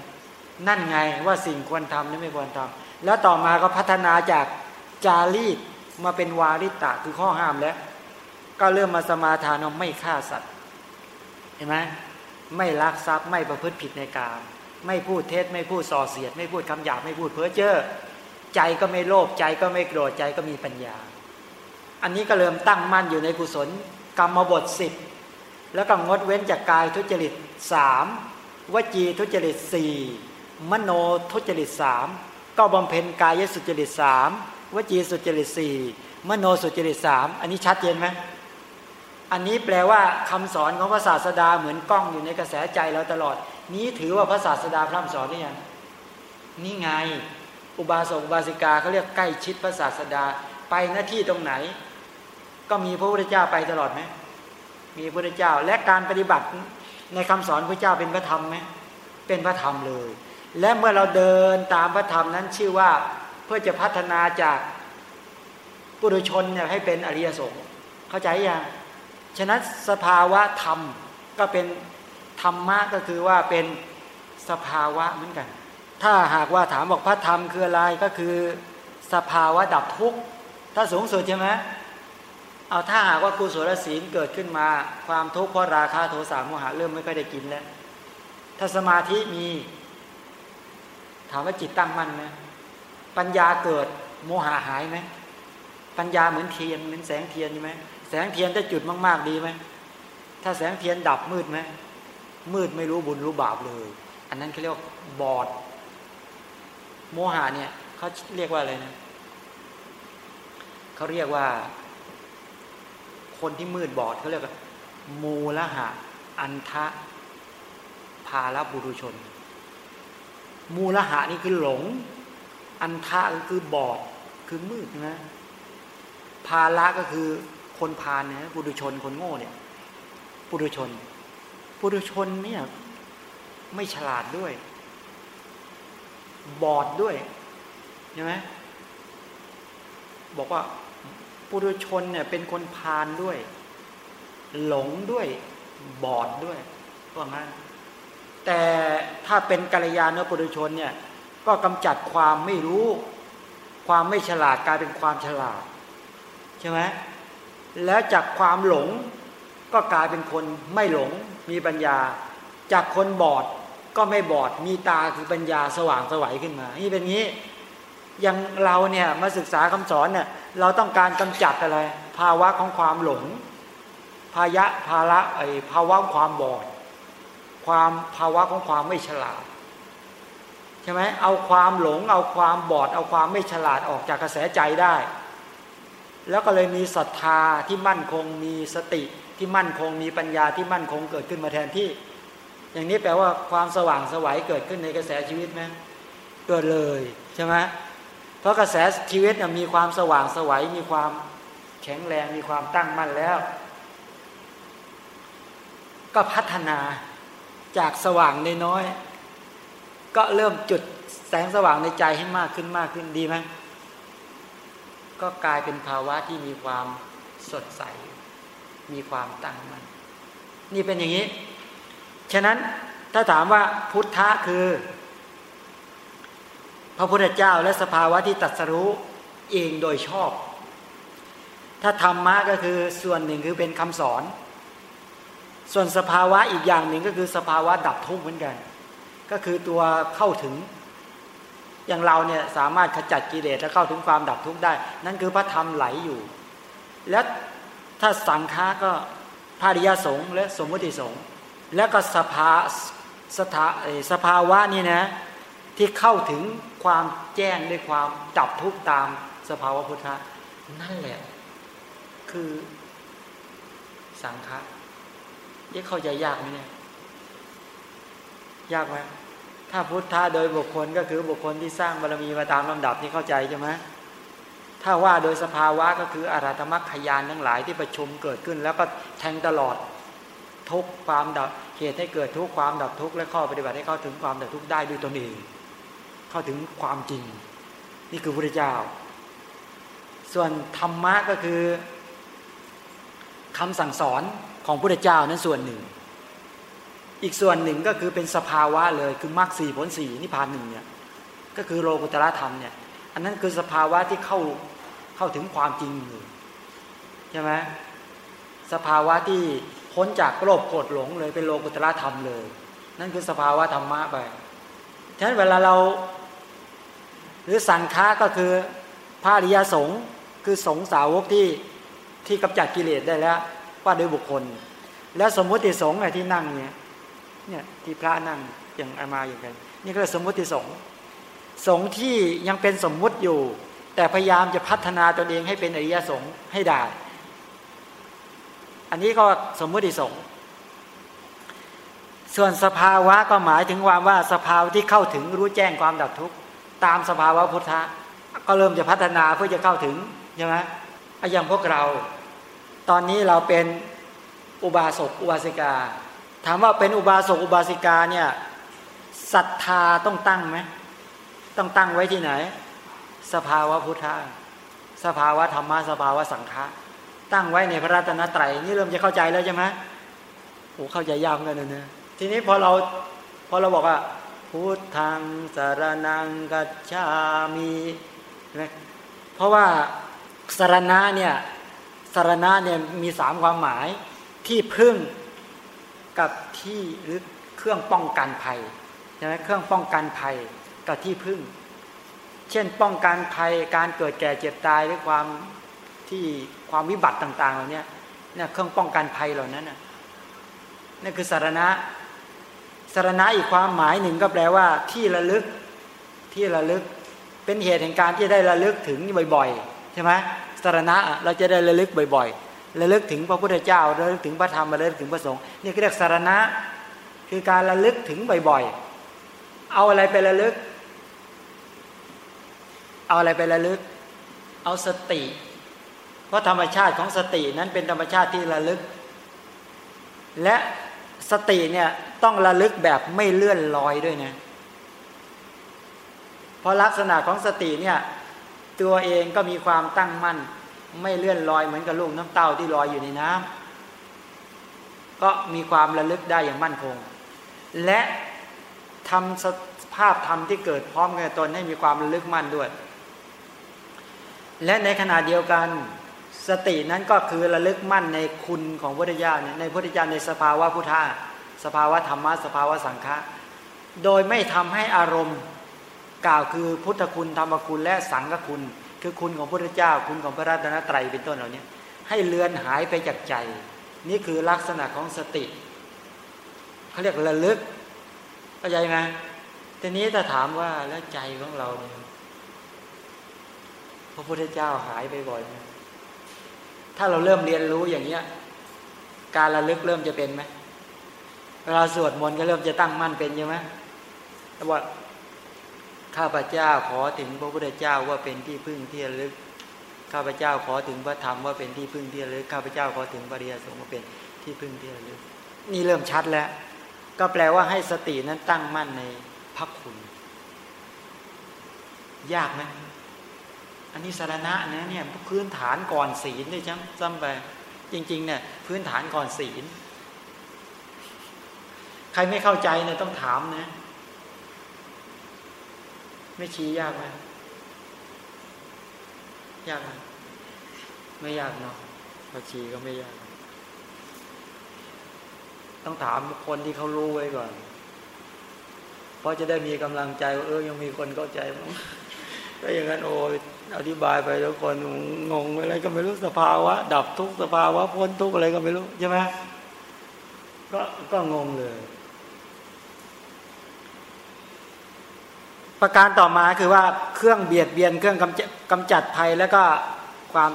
นั่นไงว่าสิ่งควรทำนี่ไม่ควรทำแล้วต่อมาก็พัฒนาจากจารีตมาเป็นวาริตะคือข้อห้ามแล้ว ก็เริ่มมาสมาทานไม่ฆ่าสัตว์ เห็นไหมไม่ลักทรัพย์ไม่ประพฤติผิดในกามไม่พูดเท็จไม่พูดส่อเสียด ไม่พูดคำหยาบไม่พูดเพ้อเจ้อใจก็ไม่โลภใจก็ไม่โกรธใจก็มีปัญญา อันนี้ก็เริ่มตั้งมั่นอยู่ในกุศลกรรมบทสิบแล้วก็งดเว้นจากกายทุจริตสามวจีทุจริตสี่มโนทุจริตสามก็บำเพ็ญกายสุจริตสามวจีสุจริตสี่มโนสุจริตสามอันนี้ชัดเจนไหม อันนี้แปลว่าคำสอนของพระศาสดาเหมือนกล้องอยู่ในกระแสใจเราตลอด นี้ถือว่าพระศาสดาพร่ำสอนนี่ยังนี่ไง อุบาสกอุบาสิกาเขาเรียกใกล้ชิดพระศาสดาไปหน้าที่ตรงไหน ก็มีพระพุทธเจ้าไปตลอดไหมมีพระพุทธเจ้าและการปฏิบัติในคำสอนพระเจ้าเป็นพระธรรมไหมเป็นพระธรรมเลย และเมื่อเราเดินตามพระธรรมนั้นชื่อว่าเพื่อจะพัฒนาจากปุถุชนเนี่ยให้เป็นอริยสงฆ์เข้าใจยัง ฉะนั้นสภาวะธรรมก็เป็นธรรมะก็คือว่าเป็นสภาวะเหมือนกัน ถ้าหากว่าถามบอกพระธรรมคืออะไรก็คือ สภาวะดับทุกข์ถ้าสูงสุดใช่ไหมเอาถ้าหากว่ากุศลศีลเกิดขึ้นมา ความทุกข์เพราะราคาโทสะโมหะเริ่มไม่ค่อยได้กินแล้ว ถ้าสมาธิมี ถามว่าจิตตั้งมั่นไหมปัญญาเกิดโมหะหายไหมปัญญาเหมือนเทียนเหมือนแสงเทียนใช่ไหม แสงเทียนถ้าจุดมาก ๆ ดีไหม ถ้าแสงเทียนดับมืดไหม มืดไม่รู้บุญรู้บาปเลย อันนั้นเขาเรียกว่าบอด โมหะเนี่ยเขาเรียกว่าอะไรนะเขาเรียกว่า คนที่มืดบอดเขาเรียกว่ามูลหะ อันทะภาลบุรุชน มูลหะนี่คือหลง อันทะก็คือบอดคือมืดนะภาละก็คือ คนพาลนี่ยปุถุชนคนโง่เนี่ยปุถุชนปุถุชนเนี่ยไม่ฉลาดด้วย บอดด้วยใช่ไหมบอกว่าปุถุชนเนี่ยเป็นคนพาลด้วย หลงด้วยบอดด้วยว่างั้นแต่ถ้าเป็นกัลยาณปุถุชนเนี่ยก็กำจัดความไม่รู้ ความไม่ฉลาดกลายเป็นความฉลาด ใช่ไหม แล้วจากความหลงก็กลายเป็นคนไม่หลงมีปัญญา จากคนบอดก็ไม่บอดมีตาคือปัญญาสว่างสวัยขึ้นมา นี่เป็นงี้อย่างเราเนี่ยมาศึกษาคำสอนเนี่ยเราต้องการกำจัดอะไร ภาวะของความหลง ภายะภาระไอภาวะความบอด ความภาวะของความไม่ฉลาดใช่ไหมเอาความหลง เอาความบอด เอาความไม่ฉลาดออกจากกระแสใจได้ แล้วก็เลยมีศรัทธาที่มั่นคงมีสติที่มั่นคงมีปัญญาที่มั่นคงเกิดขึ้นมาแทนที่ อย่างนี้แปลว่าความสว่างสวัยเกิดขึ้นในกระแสชีวิตไหมเกิดเลยใช่ไหมเพราะกระแสชีวิตมีความสว่างสวัยมีความแข็งแรงมีความตั้งมั่นแล้ว ก็พัฒนาจากสว่างในน้อย ก็เริ่มจุดแสงสว่างในใจให้มากขึ้นมากขึ้นดีไหม ก็กลายเป็นภาวะที่มีความสดใส มีความตั้งมั่นนี่เป็นอย่างนี้ ฉะนั้นถ้าถามว่าพุทธะคือ พระพุทธเจ้าและสภาวะที่ตัดสรู้เองโดยชอบ ถ้าธรรมะก็คือส่วนหนึ่งคือเป็นคำสอน ส่วนสภาวะอีกอย่างหนึ่งก็คือสภาวะดับทุกข์เหมือนกัน ก็คือตัวเข้าถึง อย่างเราเนี่ยสามารถขจัดกิเลสและเข้าถึงความดับทุกข์ได้ นั่นคือพระธรรมไหลอยู่ แล้วถ้าสังฆาก็ภาริยสงฆ์และสมมติสงฆ์แล้วก็สภาสถาสภาวะนี่นะที่เข้าถึงความแจ้งด้วยความดับทุกข์ตามสภาวะพุทธะนั่นแหละ คือสังฆะยี่เข้าใจยากไหมเนี่ย ยากไหม ถ้าพุทธะโดยบุคคลก็คือบุคคลที่สร้างบารมีมาตามลำดับที่เข้าใจใช่ไหมถ้าว่าโดยสภาวะก็คืออาราธมัคขยานทั้งหลายที่ประชุมเกิดขึ้น แล้วก็แทงตลอดทุกความดับเหตุให้เกิดทุกความดับทุกและข้อปฏิบัติให้เข้าถึงความดับทุกได้ด้วยตนเอง เข้าถึงความจริง นี่คือพระเจ้า ส่วนธรรมะก็คือคำสั่งสอนของพระเจ้านั้นส่วนหนึ่ง อีกส่วนหนึ่งก็คือเป็นสภาวะเลยคือมรรคสี่ผลสี่นิพพานหนึ่งเนี่ยก็คือโลกุตระธรรมเนี่ย อันนั้นคือสภาวะที่เข้าเข้าถึงความจริงอยู่ใช่ไหมสภาวะที่พ้นจากโลภโกรธหลงเลยเป็นโลกุตระธรรมเลย นั่นคือสภาวะธรรมะไปฉะนั้นเวลาเรา หรือสังฆาก็คือพระอริยสงฆ์คือสงสาวกที่ที่กำจัดกิเลสได้แล้ว ว่าโดยบุคคล แล้วสมมุติสงฆ์ที่นั่งเนี่ย เนี่ยที่พระนั่งอย่างอามาอย่างไรนี่ก็สมมุติสงฆ์สงฆ์ที่ยังเป็นสมมุติอยู่ แต่พยายามจะพัฒนาตนเองให้เป็นอริยสงฆ์ให้ได้ อันนี้ก็สมมุติสงฆ์ส่วนสภาวะก็หมายถึงความว่าสภาวะที่เข้าถึงรู้แจ้งความดับทุกข์ตามสภาวะพุทธะก็เริ่มจะพัฒนาเพื่อจะเข้าถึงใช่ไหมอย่างพวกเรา ตอนนี้เราเป็นอุบาสกอุบาสิกา ถามว่าเป็นอุบาสกอุบาสิกาเนี่ยศรัทธาต้องตั้งไหมต้องตั้งไว้ที่ไหน สภาวะพุทธะสภาวะธรรมะสภาวะสังฆะตั้งไว้ในพระรัตนตรัยนี่เริ่มจะเข้าใจแล้วใช่ไหมโอ้เข้าใจยากกันเลยนะทีนี้พอเราพอเราบอกว่าพุทธังสารนังกัจฉามีใช่ไหมเพราะว่าสารณะเนี่ยสารณะเนี่ยมีสามความหมายที่พึ่ง กับที่หรือเครื่องป้องกันภัยใช่ไหมเครื่องป้องกันภัยกับที่พึ่ง เช่นป้องกันภัยการเกิดแก่เจ็บตายหรือความที่ความวิบัติต่าง ๆ เหล่านี้เนี่ยเครื่องป้องกันภัยเหล่านั้นน่ะนั่นคือสารณะสารณะอีกความหมายหนึ่งก็แปลว่าที่ระลึกที่ระลึกเป็นเหตุแห่งการที่ได้ระลึกถึงบ่อยๆใช่ไหมสารณะเราจะได้ระลึกบ่อย ๆ ระลึกถึงพระพุทธเจ้าระลึกถึงพระธรรมระลึกถึงพระสงฆ์นี่เรียกสารณะ คือการระลึกถึงบ่อยๆ เอาอะไรไประลึก เอาอะไรไประลึก เอาสติ เพราะธรรมชาติของสตินั้นเป็นธรรมชาติที่ระลึก และสติเนี่ยต้องระลึกแบบไม่เลื่อนลอยด้วยนะเพราะลักษณะของสติเนี่ยตัวเองก็มีความตั้งมั่น ไม่เลื่อนลอยเหมือนกับลูกน้ำเต้าที่ลอยอยู่ในน้ำก็มีความระลึกได้อย่างมั่นคง และทำสภาพธรรมที่เกิดพร้อมกันตนให้มีความระลึกมั่นด้วย และในขณะเดียวกันสตินั้นก็คือระลึกมั่นในคุณของพุทธเจ้าในพุทธเจ้าในสภาวะพุทธะสภาวะธรรมะสภาวะสังฆะโดยไม่ทำให้อารมณ์กล่าวคือพุทธคุณธรรมคุณและสังฆคุณ คือคุณของพุทธเจ้า คุณของพระรัตนตรัยเป็นต้นเหล่านี้ให้เลือนหายไปจากใจ นี่คือลักษณะของสติเขาเรียกระลึกเข้าใจไหมทีนี้ถ้าถามว่าแล้วใจของเราเนี่ยพระพุทธเจ้าหายไปบ่อยไหมถ้าเราเริ่มเรียนรู้อย่างเนี้ย การระลึกเริ่มจะเป็นไหมเวลาสวดมนต์ก็เริ่มจะตั้งมั่นเป็นใช่ไหมแต่ว่า ข้าพเจ้าขอถึงพระพุทธเจ้าว่าเป็นที่พึ่งที่ระลึก ข้าพเจ้าขอถึงพระธรรมว่าเป็นที่พึ่งที่ระลึก ข้าพเจ้าขอถึงปริยสงฆ์ว่าเป็นที่พึ่งที่ระลึก นี่เริ่มชัดแล้ว ก็แปลว่าให้สตินั้นตั้งมั่นในพระคุณ ยากไหมอันนี้สารณะนะเนี่ยพื้นฐานก่อนศีลด้วยจ้ำซ้ำไปจริงๆเนี่ยพื้นฐานก่อนศีล ใครไม่เข้าใจเนี่ยต้องถามนะ ไม่ชี้ยากไหมยากไหมไม่ยากเนาะพอชี้ก็ไม่ยาก ต้องถามคนที่เขารู้ไว้ก่อน เพราะจะได้มีกำลังใจว่าเออยังมีคนเข้าใจมั้งก็อย่างนั้นโอ้อธิบายไปแล้วคนงงอะไรก็ไม่รู้สภาวะ ดับทุกสภาวะพ้นทุกอะไรก็ไม่รู้ใช่ไหมก็ก็งงเลย ประการต่อมาคือว่าเครื่องเบียดเบียนเครื่องกำจัดกำจัดภัยแล้วก็ความ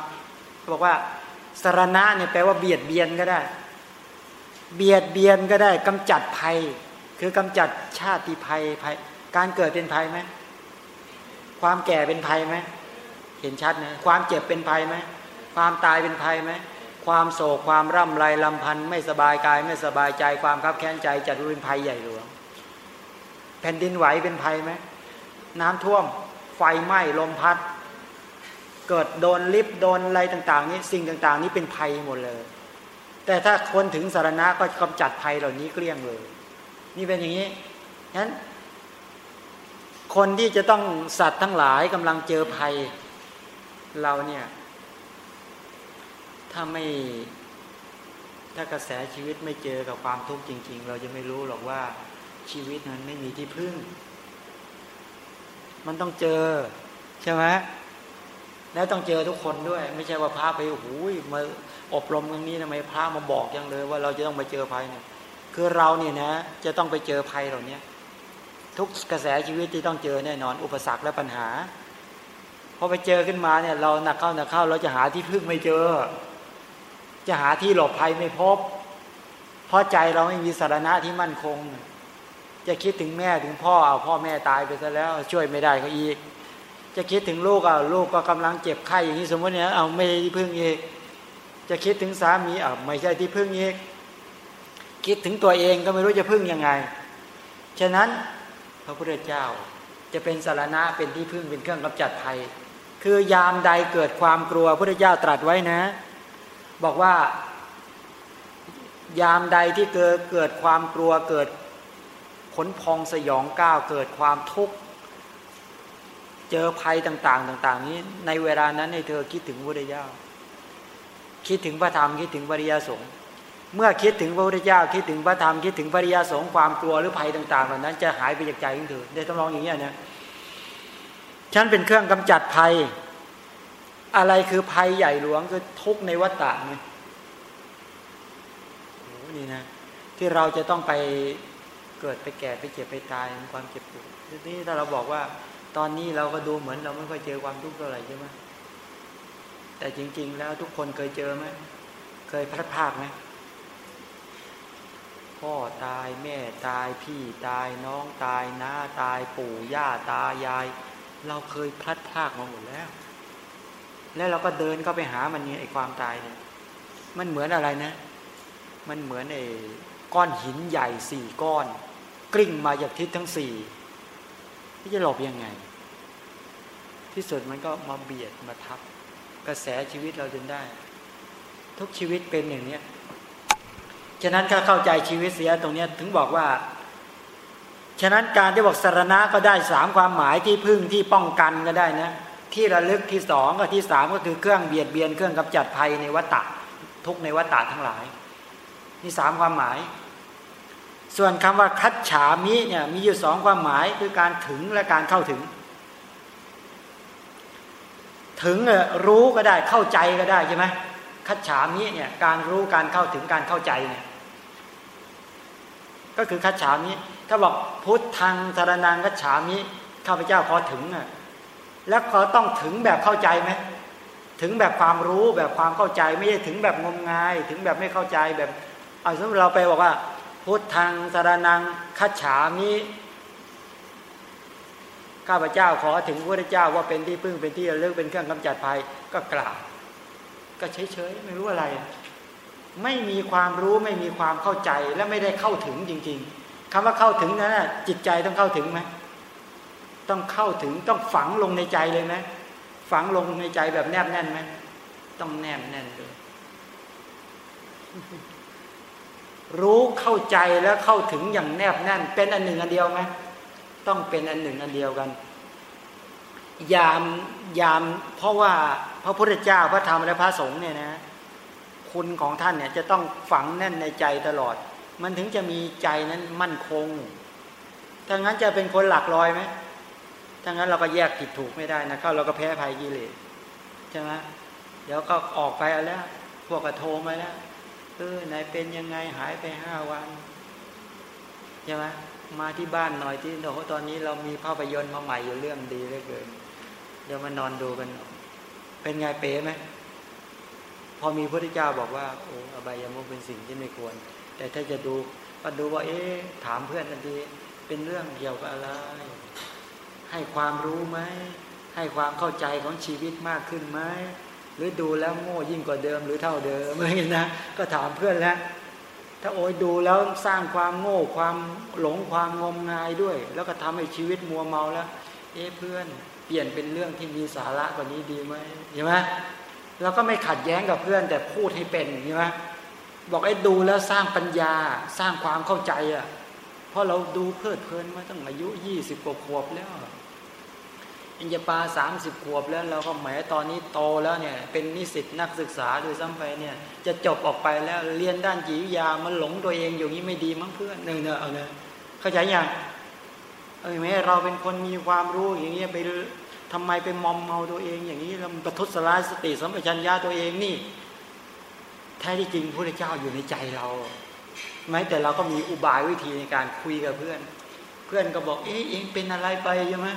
บอกว่าสารณะเนี่ยแปลว่าเบียดเบียนก็ได้ เบียดเบียนก็ได้กำจัดภัย คือกำจัดชาติภัยภัย การเกิดเป็นภัยไหมความแก่เป็นภัยไหมเห็นชัดนะความเจ็บเป็นภัยไหมความตายเป็นภัยไหมความโศกความร่ำไรลำพันธ์ไม่สบายกายไม่สบายใจความคับแค้นใจจัดเป็นภัยใหญ่หลวง แผ่นดินไหวเป็นภัยไหม น้ำท่วม ไฟไหม้ลมพัด เกิดโดนลิฟโดนอะไรต่าง ๆ นี้สิ่งต่าง ๆ นี้เป็นภัยหมดเลย แต่ถ้าคนถึงสารณะก็กำจัดภัยเหล่านี้เกลี้ยงเลย นี่เป็นอย่างนี้ฉะนั้น คนที่จะต้องสัตว์ทั้งหลายกำลังเจอภัยเราเนี่ย ถ้าไม่ถ้ากระแสชีวิตไม่เจอกับความทุกข์จริง ๆ เราจะไม่รู้หรอกว่าชีวิตนั้นไม่มีที่พึ่ง มันต้องเจอใช่ไหมแล้วต้องเจอทุกคนด้วย ไม่ใช่ว่าพระไปโอ้โหมาอบรมตรงนี้ทำไมพระมาบอกยังเลย ว่าเราจะต้องไปเจอภัยเนี่ย คือเราเนี่ยนะ จะต้องไปเจอภัยเหล่านี้ทุกกระแสชีวิตที่ต้องเจอแน่นอน อุปสรรคและปัญหาพอไปเจอขึ้นมาเนี่ย เราหนักเข้าหนักเข้า เราจะหาที่พึ่งไม่เจอ จะหาที่หลบภัยไม่พบ เพราะใจเราไม่มีสารณะที่มั่นคง จะคิดถึงแม่ถึงพ่อเอาพ่อแม่ตายไปซะแล้ว ช่วยไม่ได้เขาอีก จะคิดถึงลูกเอาลูกก็กำลังเจ็บไข้อย่างนี้สมมติเนี่ยเอาไม่ที่พึ่งอีก จะคิดถึงสามีเอาไม่ใช่ที่พึ่งอีก คิดถึงตัวเองก็ไม่รู้จะพึ่งยังไง ฉะนั้นพระพุทธเจ้าจะเป็นสารณะเป็นที่พึ่งเป็นเครื่องกำจัดภัย คือยามใดเกิดความกลัวพระพุทธเจ้าตรัสไว้นะ บอกว่ายามใดที่เกิดเกิดความกลัวเกิด ขนพองสยองก้าวเกิดความทุกข์เจอภัยต่าง ๆ ต่าง ๆ นี้ ในเวลานั้นให้เธอคิดถึงพระพุทธเจ้า คิดถึงพระธรรมคิดถึงปริยสงฆ์เมื่อคิดถึงพระพุทธเจ้า คิดถึงพระธรรมคิดถึงปริยสงความกลัวหรือภัยต่าง ๆ เหล่านั้น จะหายไปจากใจของเธอได้ต้องลองอย่างนี้นะฉันเป็นเครื่องกำจัดภัย อะไรคือภัยใหญ่หลวงคือทุกในวัฏฏะไงโอ้นี่นะที่เราจะต้องไป เกิดไปแก่ไปเจ็บไปตายมีความเจ็บปวดทีนี้ถ้าเราบอกว่าตอนนี้เราก็ดูเหมือนเราไม่ค่อยเจอความทุกข์เท่าไหร่ใช่ไหมแต่จริง ๆ แล้วทุกคนเคยเจอไหมเคยพลัดพรากไหมพ่อตายแม่ตายพี่ตายน้องตายน้าตายปู่ย่าตายาย เราเคยพลัดพรากมาหมดแล้ว แล้วเราก็เดินก็ไปหามันเนี่ยไอ้ความตายเนี่ยมันเหมือนอะไรนะ มันเหมือนไอ้ก้อนหินใหญ่สี่ก้อน กลิ้งมาจากทิศทั้งสี่ที่จะหลบยังไง ที่สุดมันก็มาเบียดมาทับ กระแสชีวิตเราจนได้ ทุกชีวิตเป็นอย่างนี้ฉะนั้นถ้าเข้าใจชีวิตเสียตรงนี้ถึงบอกว่า ฉะนั้นการที่บอกสารณะก็ได้สามความหมายที่พึ่งที่ป้องกันก็ได้นะ ที่ระลึกที่สองก็ที่สามก็คือเครื่องเบียดเบียนเครื่องกำจัดภัยในวัฏฏะทุกในวัฏฏะทั้งหลายนี่สามความหมาย ส่วนคำว่าคัดฉามิเนี่ยมีอยู่สองความหมายคือการถึงและการเข้าถึง ถึงรู้ก็ได้เข้าใจก็ได้ใช่ไหมคัดฉามิเนี่ยการรู้การเข้าถึงการเข้าใจเนี่ยก็คือคัดฉามิถ้าบอกพุทธังสารนังคัดฉามิข้าพเจ้าพอถึงอะแล้วเขาต้องถึงแบบเข้าใจไหมถึงแบบความรู้แบบความเข้าใจ ไม่ใช่ถึงแบบงมงาย ถึงแบบไม่เข้าใจแบบเอาสมมติเราไปบอกว่า พุทธังสารนังคัจฉามิข้าพเจ้าขอถึงพระเจ้าว่าเป็นที่พึ่งเป็นที่ระลึกเป็นเครื่องกำจัดภัยก็กล่าว ก็เฉยๆไม่รู้อะไร ไม่มีความรู้ไม่มีความเข้าใจและไม่ได้เข้าถึงจริง ๆคำว่าเข้าถึงนั้นจิตใจต้องเข้าถึงไหมต้องเข้าถึงต้องฝังลงในใจเลยไหมฝังลงในใจแบบแนบแน่นไหมต้องแนบแน่นเลย รู้เข้าใจแล้วเข้าถึงอย่างแนบแน่น เป็นอันหนึ่งอันเดียวไหมต้องเป็นอันหนึ่งอันเดียวกัน ยามยามเพราะว่าพระพุทธเจ้าพระธรรมและพระสงฆ์เนี่ยนะ คุณของท่านเนี่ยจะต้องฝังแน่นในใจตลอด มันถึงจะมีใจนั้นมั่นคงถ้างั้นจะเป็นคนหลักลอยไหมถ้างั้นเราก็แยกผิดถูกไม่ได้นะเข้าเราก็แพ้ภัยกิเลสใช่ไหมเดี๋ยวก็ออกไปแล้ว พวกกระโทรมาแล้ว ออไหนเป็นยังไงหายไปห้าวันใช่ไหมมาที่บ้านหน่อยที่เราตอนนี้เรามีภาพยนตร์มาใหม่อยู่เรื่องดีเหลือเกิน เดี๋ยวมานอนดูกัน เป็นไงเป๋ไหมพอมีพระเจ้าบอกว่าโอ้อบายามุกเป็นสิ่งที่ไม่ควร แต่ถ้าจะดูก็ดูว่า เอ๊ะถามเพื่อนกันดีเป็นเรื่องเกี่ยวกับอะไร ให้ความรู้ไหมให้ความเข้าใจของชีวิตมากขึ้นไหม หรือดูแล้วโง่ยิ่งกว่าเดิมหรือเท่าเดิมอะไรอย่างนี้นะก็ถามเพื่อนแล้ว ถ้าโอ้ยดูแล้วสร้างความโง่ความหลงความงมงายด้วย แล้วก็ทำให้ชีวิตมัวเมาแล้ว เอ๊ะเพื่อนเปลี่ยนเป็นเรื่องที่มีสาระกว่านี้ดีไหมเห็นไหมเราก็ไม่ขัดแย้งกับเพื่อนแต่พูดให้เป็นเห็นไหมบอกไอ้ดูแล้วสร้างปัญญาสร้างความเข้าใจอะเพราะเราดูเพลิดเพลินมาตั้งอายุยี่สิบกว่าขวบแล้ว อินยาปาสามสิบขวบแล้วเราก็แหมตอนนี้โตแล้วเนี่ยเป็นนิสิตนักศึกษาโดยซ้ำไปเนี่ยจะจบออกไปแล้วเรียนด้านจิตวิทยามันหลงตัวเองอยู่นี้ไม่ดีมั้งเพื่อนเนอะเอาเนอะเข้าใจยังเออแม้เราเป็นคนมีความรู้อย่างเงี้ยไปทำไมไปมอมเมาตัวเองอย่างนี้เราประทุษร้ายสติสัมปชัญญะตัวเองนี่ แท้ที่จริงพระเจ้าอยู่ในใจเราไหมแต่เราก็มีอุบายวิธีในการคุยกับเพื่อน เพื่อนก็บอกเอ๊ะเองเป็นอะไรไปใช่ไหม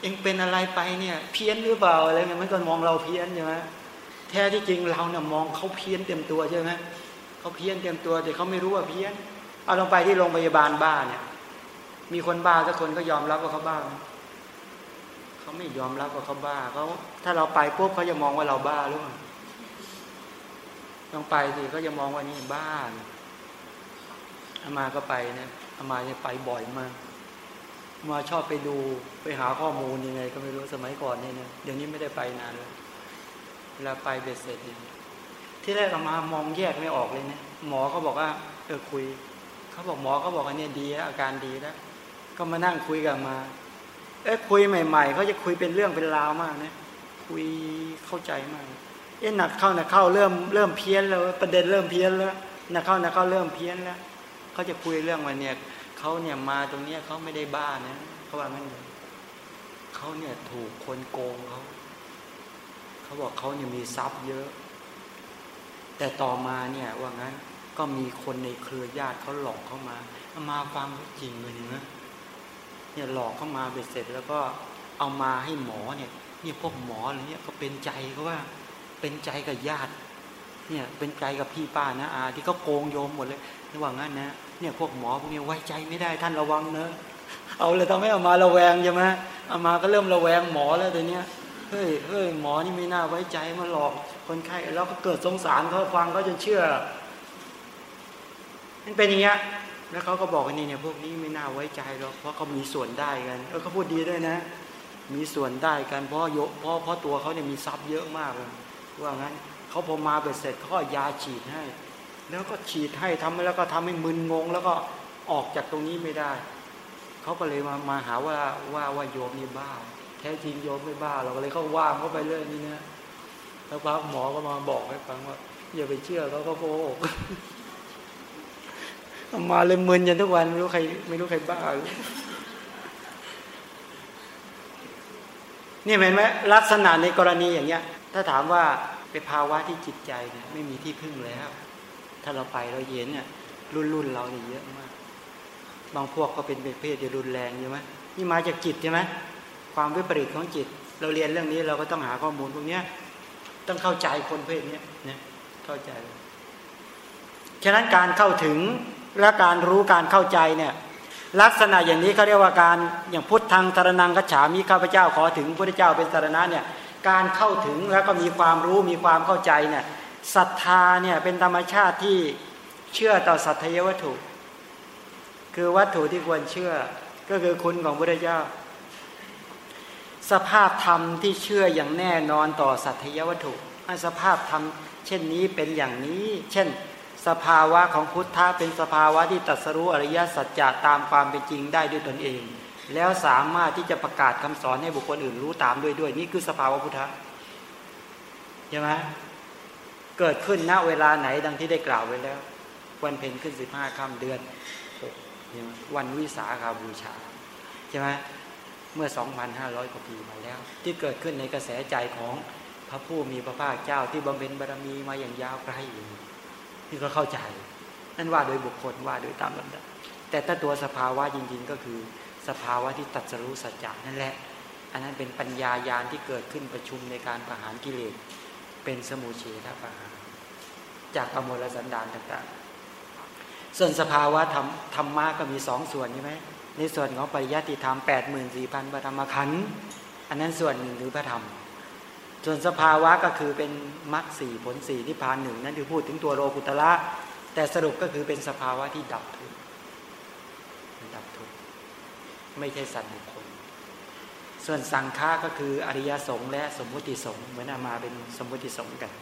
เองเป็นอะไรไปเนี่ย เพี้ยนหรือเปล่าอะไรเงี้ยมันก็มองเราเพี้ยนใช่ไหมแท้ที่จริงเราเนี่ยมองเขาเพี้ยนเต็มตัวใช่ไหมเขาเพี้ยนเต็มตัวแต่เขาไม่รู้ว่าเพี้ยน เอาลงไปที่โรงพยาบาลบ้าเนี่ย มีคนบ้าสักคนก็ยอมรับว่าเขาบ้าเขาไม่ยอมรับว่าเขาบ้าเขาถ้าเราไปปุ๊บเขาจะมองว่าเราบ้าหรือเปล่าลองไปสิเขาจะมองว่านี่บ้าอามาก็ไปนะอามาเนี่ยไปบ่อยมาก มาชอบไปดูไปหาข้อมูลยังไง ก็ไม่รู้สมัยก่อนเนี่ยนะเดี๋ยวนี้ไม่ได้ไปนานเลยเวลาไปเบ็ดเสร็จเนี่ยที่แรกเรามามองแยกไม่ออกเลยเนี่ยหมอเขาบอกว่า เออคุยเขาบอกหมอเขาบอกอันนี้ดีอาการดีแล้วก็มานั่งคุยกันมา เอ้คุยใหม่ๆเขาจะคุยเป็นเรื่องเป็นราวมากนะคุยเข้าใจมากเอ๊ะหนักเข้าหนักเข้าเริ่มเริ่มเพี้ยนแล้วประเด็นเริ่มเพี้ยนแล้วหนักเข้าหนักเข้าเริ่มเพี้ยนแล้วเขาจะคุยเรื่องวันเนี่ย เขาเนี่ยมาตรงเนี้ยเขาไม่ได้บ้านะเขาว่างั้นเขาเนี่ยถูกคนโกงเขาเขาบอกเขาเนี่ยมีทรัพย์เยอะ แต่ต่อมาเนี่ยว่างั้นก็มีคนในเครือญาติเขาหลอกเข้ามามาฟังจริงเลยนะเนี่ยหลอกเข้ามาเบ็ดเสร็จ แล้วก็เอามาให้หมอเนี่ยเนี่ยพวกหมออะไรเนี่ยก็เป็นใจเขาว่า เป็นใจกับญาติ เนี่ยเป็นใจกับพี่ป้านะอา ที่เขาโกงโยมหมดเลยระหว่างนั้นนะ เนี่ยพวกหมอพวกนี้ไว้ใจไม่ได้ท่านระวังเนอะเอาเลยทำให้เอามาระแวงใช่ไหมเอามาก็เริ่มระแวงหมอแล้วแต่เนี้ยเฮ้ยเฮ้ยหมอนี่ไม่น่าไว้ใจมาหลอกคนไข้แล้วก็เกิดสงสารเขาฟังเขาจนเชื่อมันเป็นอย่างเงี้ยแล้วเขาก็บอกว่านี่เนี่ยพวกนี้ไม่น่าไว้ใจหรอกเพราะเขามีส่วนได้กันเออเขาพูดดีด้วยนะ มีส่วนได้กันเพราะโยเพราะเพราะตัวเขาเนี่ยมีทรัพย์เยอะมากเลยว่างั้นเขาพอมาเบ็ดเสร็จเขาก็ยาฉีดให้ แล้วก็ฉีดให้ทำแล้วก็ทำให้มึนงง แล้วก็ออกจากตรงนี้ไม่ได้ เขาก็เลยมามาหาว่าว่าว่าโยมนี่บ้า แท้จริงโยมไม่บ้าเราก็เลยเขาว่างเขาไปเรื่อยนี่นะแล้วพระหมอก็มาบอกให้ฟังว่า อย่าไปเชื่อเขาก็โกหกมาเลยมึนยันทุกวันไม่รู้ใคร ไม่รู้ใครบ้านี่เห็นไหมลักษณะในกรณีอย่างเงี้ย ถ้าถามว่าเป็นภาวะที่จิตใจเนี่ยไม่มีที่พึ่งแล้ว ถ้าเราไปเราเห็นเนี่ยรุ่นรุ่นเราเนี่ยเยอะมาก บางพวกก็เป็นเพศที่รุนแรงใช่ไหมนี่มาจากจิตใช่ไหมความวิปริตของจิต เราเรียนเรื่องนี้เราก็ต้องหาข้อมูลพวกนี้ต้องเข้าใจคนเพศนี้เนี่ยเข้าใจฉะนั้นการเข้าถึงและการรู้การเข้าใจเนี่ยลักษณะอย่างนี้เขาเรียกว่าการอย่างพุทธทางตรนังกัจฉามีข้าพเจ้าขอถึงพระเจ้าเป็นตรณะเนี่ยการเข้าถึงแล้วก็มีความรู้มีความเข้าใจเนี่ย ศรัทธาเนี่ยเป็นธรรมชาติที่เชื่อต่อสัตยวัตถุ คือวัตถุที่ควรเชื่อก็คือคุณของพระเจ้า สภาพธรรมที่เชื่ออย่างแน่นอนต่อสัตยวัตถุสภาพธรรมเช่นนี้เป็นอย่างนี้ เช่น สภาวะของพุทธะเป็นสภาวะที่ตัดสรู้อริยสัจจะตามความเป็นจริงได้ด้วยตนเอง แล้วสามารถที่จะประกาศคำสอนให้บุคคลอื่นรู้ตามด้วยด้วย นี่คือสภาวะพุทธะใช่ไหม เกิดขึ้นณเวลาไหนดังที่ได้กล่าวไว้แล้ว วันเพ็ญขึ้นสิบห้าค่ำเดือนหกวันวิสาขาบูชาใช่ไหมเมื่อ 2,500 กว่าปีมาแล้ว ที่เกิดขึ้นในกระแสใจของพระผู้มีพระภาคเจ้าที่บำเพ็ญบารมีมาอย่างยาวไกลอยู่นี่ก็เข้าใจ นั่นว่าโดยบุคคลว่าโดยตามลำดับแต่ถ้าตัวสภาวะจริง ๆ ก็คือสภาวะที่ตัดสรู้สัจจานั่นแหละ อันนั้นเป็นปัญญายาณที่เกิดขึ้นประชุมในการประหารกิเลส เป็นสมุเฉทประหารจากอมลสันดานต่างๆ ส่วนสภาวะธรรมธรรมะก็มีสองส่วนใช่ไหมในส่วนของปริยัติธรรมแปดหมื่นสี่พันปธรรมขันธ์อันนั้นส่วนหนึ่งหรือพระธรรม ส่วนสภาวะก็คือเป็นมรรคสี่ผลสี่ที่พานหนึ่งนั่นคือพูดถึงตัวโลกุตละแต่สรุปก็คือเป็นสภาวะที่ดับทุกข์ดับทุกข์ไม่ใช่สัตว์บุค ส่วนสังฆาก็คืออริยสงฆ์และสมมุติสงฆ์เหมือนอามาเป็นสมมุติสงฆ์กัน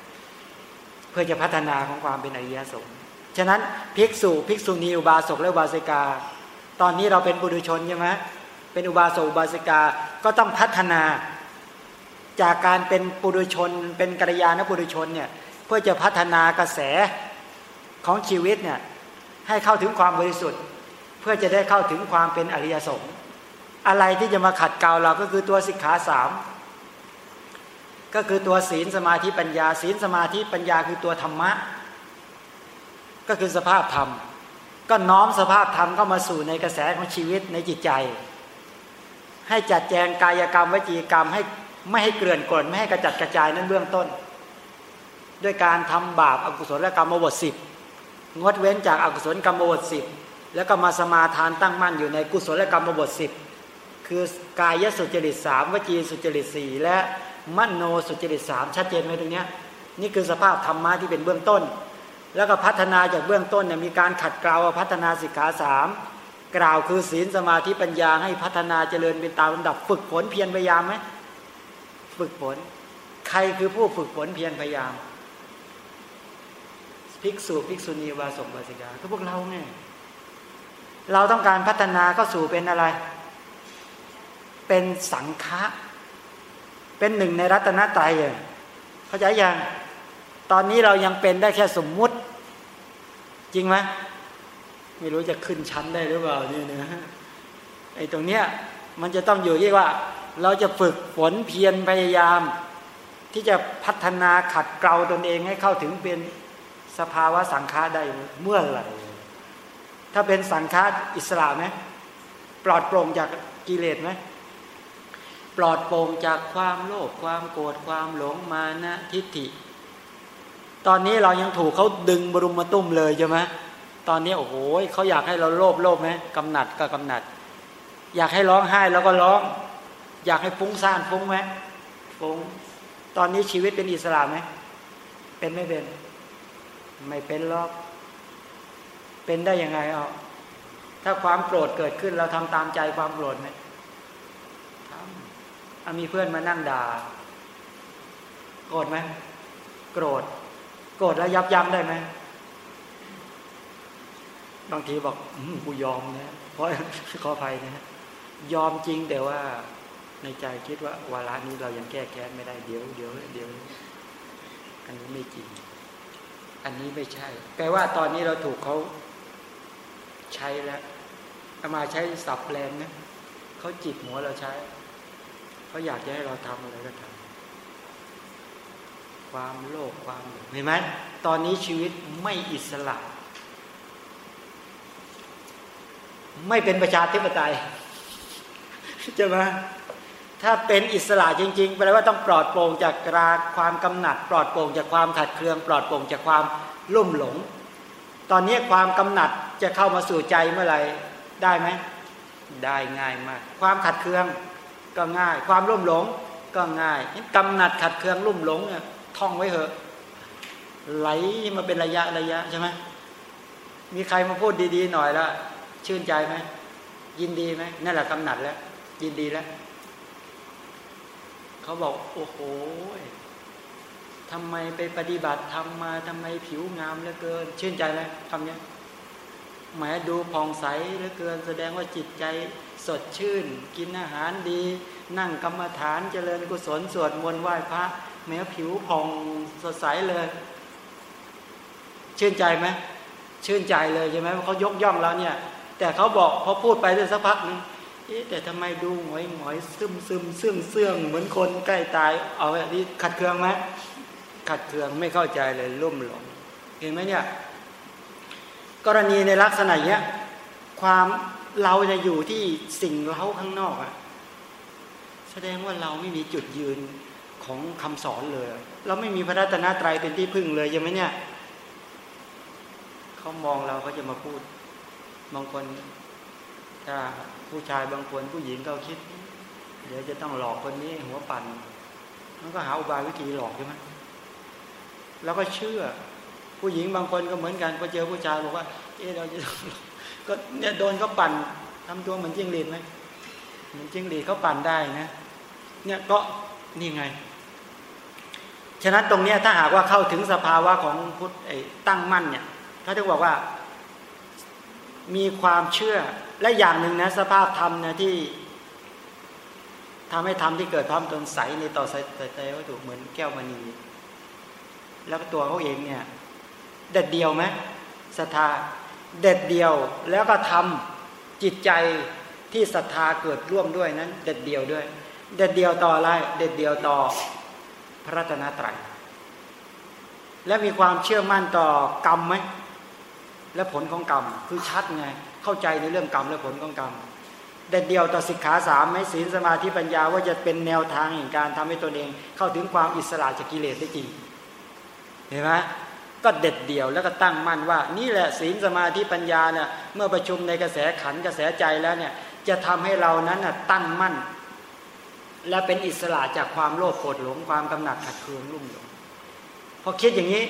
เพื่อจะพัฒนาของความเป็นอริยสงฆ์ฉะนั้นภิกษุภิกษุณีอุบาสกและอุบาสิกา ตอนนี้เราเป็นบุรุชนใช่ไหมเป็นอุบาสกอุบาสิกาก็ต้องพัฒนาจากการเป็นปุถุชน เป็นกัลยาณปุถุชนเนี่ยเพื่อจะพัฒนากระแสของชีวิตเนี่ยให้เข้าถึงความบริสุทธิ์ เพื่อจะได้เข้าถึงความเป็นอริยสงฆ์ อะไรที่จะมาขัดเกลาเราก็คือตัวสิกขาสามก็คือตัวศีลสมาธิปัญญา ศีลสมาธิปัญญาคือตัวธรรมะ ก็คือสภาพธรรม ก็น้อมสภาพธรรมเข้ามาสู่ในกระแสของชีวิตในจิตใจ ให้จัดแจงกายกรรมวจีกรรมให้ไม่ให้เกลื่อนกลนไม่ให้กระจัดกระจายนั้นเบื้องต้น ด้วยการทำบาปอกุศลและกรรมบทสิบงดเว้นจากอากุศลกรรมบทสิบแล้วก็มาสมาทานตั้งมั่นอยู่ในกุศลและกรรมบทสิบ คือกายสุจริตสามวจีสุจริตสี่และมโนสุจริตสามชัดเจนไหมตรงนี้นี่คือสภาพธรรมะที่เป็นเบื้องต้น แล้วก็พัฒนาจากเบื้องต้นเนี่ยมีการขัดเกลาพัฒนาสิกขาสามกล่าวคือศีลสมาธิปัญญาให้พัฒนาเจริญเป็นตามลำดับฝึกฝนเพียรพยายามไหมฝึกฝนใครคือผู้ฝึกฝนเพียรพยายามภิกษุภิกษุณีวาสกวาสิกาก็พวกเราไงเราต้องการพัฒนาก็สู่เป็นอะไร เป็นสังฆะเป็นหนึ่งในรัตนตรัยเข้าใจยังตอนนี้เรายังเป็นได้แค่สมมุติ จริงไหมไม่รู้จะขึ้นชั้นได้หรือเปล่านี่นะไอ้ตรงเนี้ยมันจะต้องอยู่ที่ว่า เราจะฝึกฝนเพียรพยายาม ที่จะพัฒนาขัดเกลาตนเองให้เข้าถึงเป็นสภาวะสังฆาได้เมื่อไหร่ ถ้าเป็นสังฆาอิสระไหมปลอดโปร่งจากกิเลสไหม ปลอดโปร่งจากความโลภความโกรธความหลงมานะทิฏฐิ ตอนนี้เรายังถูกเขาดึงบรุมมาตุ้มเลยใช่ไหมตอนนี้โอ้โหเขาอยากให้เราโลภโลภไหมกำหนัดก็กำหนัด อยากให้ร้องไห้แล้วก็ร้อง อยากให้ฟุ้งซ่านฟุ้งไหมฟุ้งตอนนี้ชีวิตเป็นอิสระไหมเป็นไม่เป็น ไม่เป็นหรอกเป็นได้ยังไงเอาถ้าความโกรธเกิดขึ้นเราทำตามใจความโกรธไหม มีเพื่อนมานั่งด่า โกรธไหมโกรธ โกรธแล้วยับยั้งได้ไหมบางทีบอกกูยอมนะเพราะขออภัยนะยอมจริงแต่ว่า ในใจคิดว่าวาระนี้เรายังแก้แค้นไม่ได้เดี๋ยวเดี๋ยวเดี๋ยวอันนี้ไม่จริง อันนี้ไม่ใช่ แปลว่าตอนนี้เราถูกเขาใช้แล้วมาใช้สับแรงนะเขาจิตหัวเราใช้ เขาอยากจะให้เราทำอะไรก็ทำความโลภความเห็นไหมตอนนี้ชีวิตไม่อิสระ ไม่เป็นประชาธิปไตยใช่ไหมถ้าเป็นอิสระจริง ๆ แปลว่าต้องปลอดโปร่งจากราความกำหนัด ปลอดโปร่งจากความขัดเคือง ปลอดโปร่งจากความลุ่มหลง ตอนนี้ความกำหนัดจะเข้ามาสู่ใจเมื่อไหร่ได้ไหม ได้ง่ายมาก ความขัดเคือง ก็ง่าย ความรุ่มหลงก็ง่ายกำหนัดขัดเคืองรุ่มหลงเนี่ยท่องไว้เถอะ ไหลมาเป็นระยะระยะใช่ไหมมีใครมาพูดดีๆหน่อยล้วชื่นใจไหมยินดีไหมนั่นแหละกำหนัดแล้ว ยินดีแล้วเขาบอกโอ้โหทำไมไปปฏิบัติทำมาทำไมผิวงามเหลือเกิน ชื่นใจไหมคำนี้แหมดูผ่องใสเหลือเกิน แสดงว่าจิตใจ สดชื่น กินอาหารดี นั่งกรรมฐานเจริญกุศลสวดมนต์ไหว้พระ แม้ผิวผ่องสดใสเลย ชื่นใจไหมชื่นใจเลยใช่ไหมเขายกย่องแล้วเนี่ย แต่เขาบอกพอพูดไปได้สักพักนึงเอ๊แต่ทำไมดูหงอยหงอยซึมซึมเสื่องเสื่องเหมือนคนใกล้ตาย เอาแบบนี้ขัดเคืองไหมขัดเคืองไม่เข้าใจเลยลุ่มหลง เห็นไหมเนี่ย กรณีในลักษณะเนี้ยความ เราจะอยู่ที่สิ่งเล้าข้างนอกอะแสดงว่าเราไม่มีจุดยืนของคำสอนเลย เราไม่มีพระรัตนตรัยเป็นที่พึ่งเลยยังไหมเนี่ยเขามองเราเขาจะมาพูด บางคนถ้าผู้ชายบางคนผู้หญิงก็คิด เดี๋ยวจะต้องหลอกคนนี้หัวปั่นมันก็หาอุบายวิธีหลอกใช่ไหมแล้วก็เชื่อ ผู้หญิงบางคนก็เหมือนกันพอเจอผู้ชายบอกว่า เออเราจะก็ เนี่ยโดนเขาปั่นทำตัวเหมือนจิ้งหรีดไหมเหมือนจิ้งหรีดเขาปั่นได้นะ เนี่ยก็นี่ไง ฉะนั้นตรงเนี้ยถ้าหากว่าเข้าถึงสภาวะของพุทธตั้งมั่นเนี่ยเขาจะบอกว่า มีความเชื่อและอย่างหนึ่งนะสภาพธรรมนะที่ทำให้ธรรมที่เกิดพร้อมตนใสในต่อใสใจวัตถุเหมือนแก้วมณีแล้วตัวเขาเองเนี่ยเด็ดเดียวไหมศรัทธา เด็ดเดียวแล้วก็ทำจิตใจที่ศรัทธาเกิดร่วมด้วยนั้น เด็ดเดียวด้วย เด็ดเดียวต่ออะไรเด็ดเดียวต่อพระรัตนตรัยและมีความเชื่อมั่นต่อกรรมไหมและผลของกรรมคือชัดไงเข้าใจในเรื่องกรรมและผลของกรรมเด็ดเดียวต่อสิกขาสามไหมศีลสมาธิปัญญาว่าจะเป็นแนวทางแห่งการทำให้ตนเอง เข้าถึงความอิสระจากกิเลสได้จริงเห็นไหม ก็เด็ดเดี่ยวแล้วก็ตั้งมั่นว่า นี่แหละศีลสมาธิปัญญาเนี่ยเมื่อประชุมในกระแสขันกระแสใจแล้วเนี่ยจะทำให้เรานั้นน่ะตั้งมั่น และเป็นอิสระจากความโลภโกรธหลงความกำหนัดขัดเคืองรุ่มหลงพอคิดอย่างนี้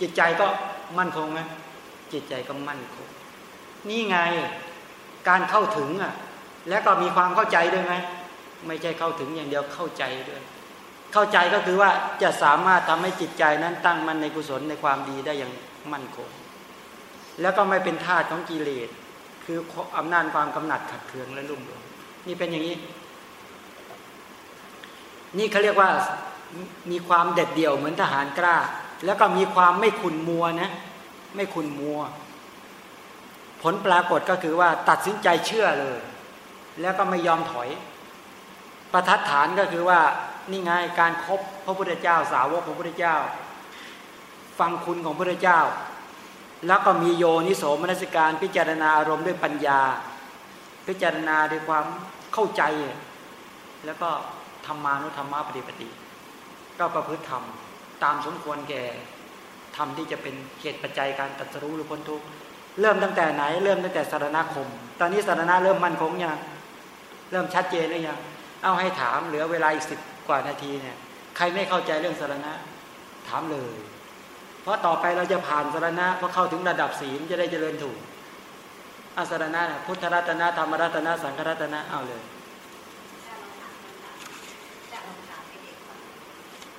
จิตใจก็มั่นคงไหมจิตใจก็มั่นคง นี่ไงการเข้าถึงอะ แล้วก็มีความเข้าใจด้วยไหมไม่ใช่เข้าถึงอย่างเดียวเข้าใจด้วย เข้าใจก็คือว่าจะสามารถทำให้จิตใจนั้นตั้งมั่นในกุศลในความดีได้อย่างมั่นคง แล้วก็ไม่เป็นทาสของกิเลส คืออำนาจความกำหนัดขัดเคืองและรุ่มหลงนี่เป็นอย่างนี้ นี่เขาเรียกว่ามีความเด็ดเดี่ยวเหมือนทหารกล้า แล้วก็มีความไม่ขุนมัวนะ ไม่ขุนมัว ผลปรากฏก็คือว่าตัดสินใจเชื่อเลย แล้วก็ไม่ยอมถอย ประทัดฐานก็คือว่า นี่ไงการครบพระพุทธเจ้าสาวกของพระพุทธเจ้า ฟังคุณของพระพุทธเจ้า แล้วก็มีโยนิโสมนสิการ พิจารณาอารมณ์ด้วยปัญญา พิจารณาด้วยความเข้าใจ แล้วก็ธรรมานุธรรมะปฏิปติก็ประพฤติธรรมตามสมควรแก่ธรรมที่จะเป็นเหตุปัจจัยการตัดสู้หรือพ้นทุกข์เริ่มตั้งแต่ไหน เริ่มตั้งแต่สารณคม ตอนนี้สารณะเริ่มมั่นคงยังเริ่มชัดเจนหรือยังเอาให้ถามเหลือเวลาอีกสิบ กว่านาทีเนี่ย ใครไม่เข้าใจเรื่องสารณะ ถามเลย เพราะต่อไปเราจะผ่านสารณะพอเข้าถึงระดับศีลจะได้เจริญถูกอาสารณะพุทธรัตนะธรรมรัตนะสังฆรัตนะเอาเลย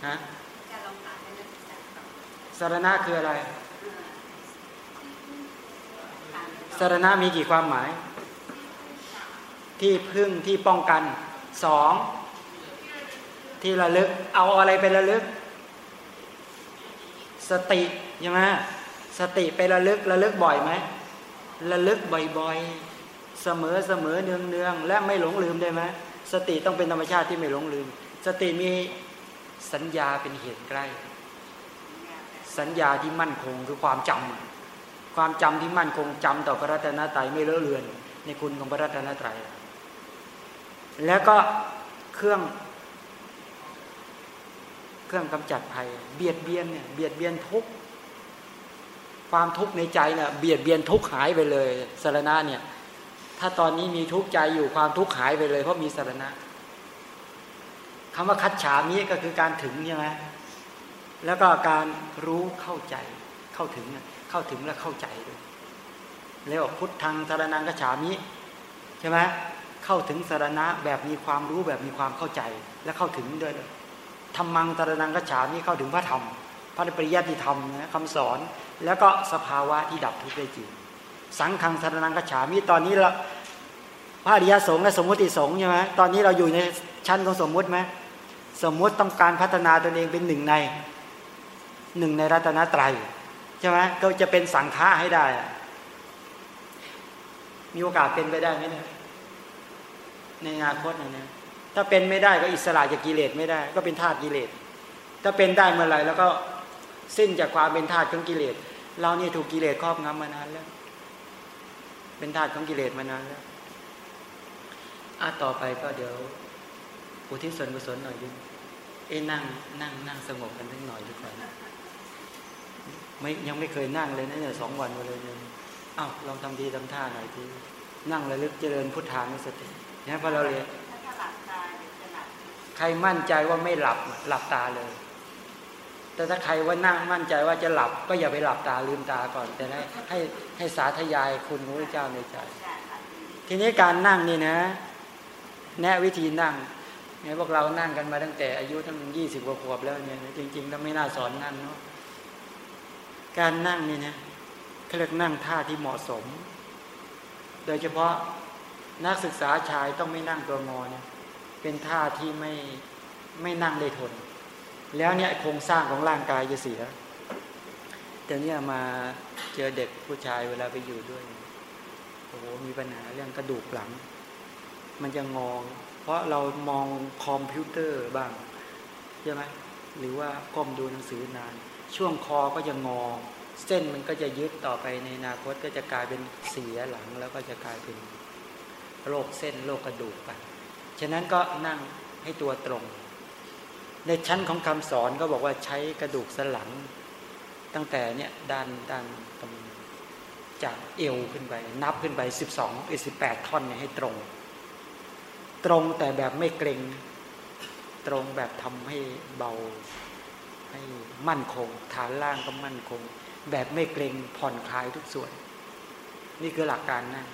ฮะสารณะคืออะไร สารณะมีกี่ความหมาย ที่พึ่งที่ป้องกันสอง ที่ระลึก เอาอะไรไประลึก สติใช่ไหมสติไประลึกระลึกบ่อยไหมระลึกบ่อยๆ เสมอเสมอเนืองเนืองและไม่หลงลืมได้ไหมสติต้องเป็นธรรมชาติที่ไม่หลงลืม สติมีสัญญาเป็นเหตุใกล้ สัญญาที่มั่นคงคือความจำความจำที่มั่นคงจำต่อพระรัตนตรัยไม่เลอะเลือน ในคุณของพระรัตนตรัยแล้วก็เครื่อง รื่องกำจัดภัย เบียดเบียนเนี่ยเบียดเบียนทุกความทุกข์ในใจเนี่ยเบียดเบียนทุกหายไปเลยสารณะเนี่ย ถ้าตอนนี้มีทุกข์ใจอยู่ความทุกข์หายไปเลย เพราะมีสารณะคำว่าคัดฉามีก็คือการถึงใช่ไหมแล้วก็การรู้เข้าใจเข้าถึงเข้าถึงและเข้าใจด้วยเรียกว่าพุทธังสารนังกัจฉามิใช่ไหมเข้าถึงสารณะแบบมีความรู้แบบมีความเข้าใจและเข้าถึงด้วย ธรรมังสารนังกฉามิเข้าถึงพระธรรม พระปริยัติธรรมนะคำสอน แล้วก็สภาวะที่ดับทุกข์ได้จริง สังขังสารนังกฉามิตอนนี้เราพระอริยสงฆ์และสมมติสงฆ์ใช่ไหมตอนนี้เราอยู่ในชั้นของสมมุติไหมสมมุติต้องการพัฒนาตนเองเป็นหนึ่งในหนึ่งในรัตนตรัยใช่ไหมก็จะเป็นสังฆะให้ได้ มีโอกาสเป็นไปได้ไหมเนี่ยในอนาคตเนี่ย ถ้าเป็นไม่ได้ก็อิสระจากกิเลสไม่ได้ ก็เป็นธาตุกิเลส ถ้าเป็นได้เมื่อไหร่แล้วก็สิ้นจากความเป็นธาตุของกิเลส เราเนี่ยถูกกิเลสครอบงำมานานแล้ว เป็นธาตุของกิเลสมานานแล้วอะต่อไปก็เดี๋ยวอุทิศส่วนกุศลหน่อยดิเอ้นั่งนั่งนั่งสงบกันสักหน่อยดีกว่าไม่ยังไม่เคยนั่งเลยนะเนี่ยสองวันมาเลยเนี่ยอ้าวลองทำดีทำท่าหน่อยทีนั่งระลึกเจริญพุทธานุสติเนี่ยพอเราเรียน ใครมั่นใจว่าไม่หลับหลับตาเลย แต่ถ้าใครว่านั่งมั่นใจว่าจะหลับ ก็อย่าไปหลับตาลืมตาก่อน แต่ให้ให้ให้สาธยายคุณพระเจ้าในใจ ทีนี้การนั่งนี่นะ แนะวิธีนั่งเนี่ยพวกเรานั่งกันมาตั้งแต่อายุทั้งยี่สิบกว่าขวบแล้วเนี่ยจริงๆแล้วไม่น่าสอนนั่นเนาะการนั่งนี่นะเขาเรียกนั่งท่าที่เหมาะสม โดยเฉพาะนักศึกษาชายต้องไม่นั่งตัวงอเนี่ย เป็นท่าที่ไม่ไม่นั่งได้ทน แล้วเนี่ยโครงสร้างของร่างกายจะเสียแต่เนี่ยมาเจอเด็กผู้ชายเวลาไปอยู่ด้วยโอ้โหมีปัญหาเรื่องกระดูกหลัง มันจะงอง เพราะเรามองคอมพิวเตอร์บ้างใช่ไหมหรือว่าก้มดูหนังสือนาน ช่วงคอก็จะงอ เส้นมันก็จะยึดต่อไปในอนาคตก็จะกลายเป็นเสียหลังแล้วก็จะกลายเป็นโรคเส้นโรคกระดูกไป ฉะนั้นก็นั่งให้ตัวตรง ในชั้นของคำสอนก็บอกว่าใช้กระดูกสันหลัง ตั้งแต่เนี่ยด้านด้านตรงจากเอวขึ้นไป นับขึ้นไปสิบสองสิบแปดท่อนเนี่ยให้ตรง ตรงแต่แบบไม่เกรงตรงแบบทำให้เบาให้มั่นคง ฐานล่างก็มั่นคง แบบไม่เกรงผ่อนคลายทุกส่วน นี่คือหลักการนะ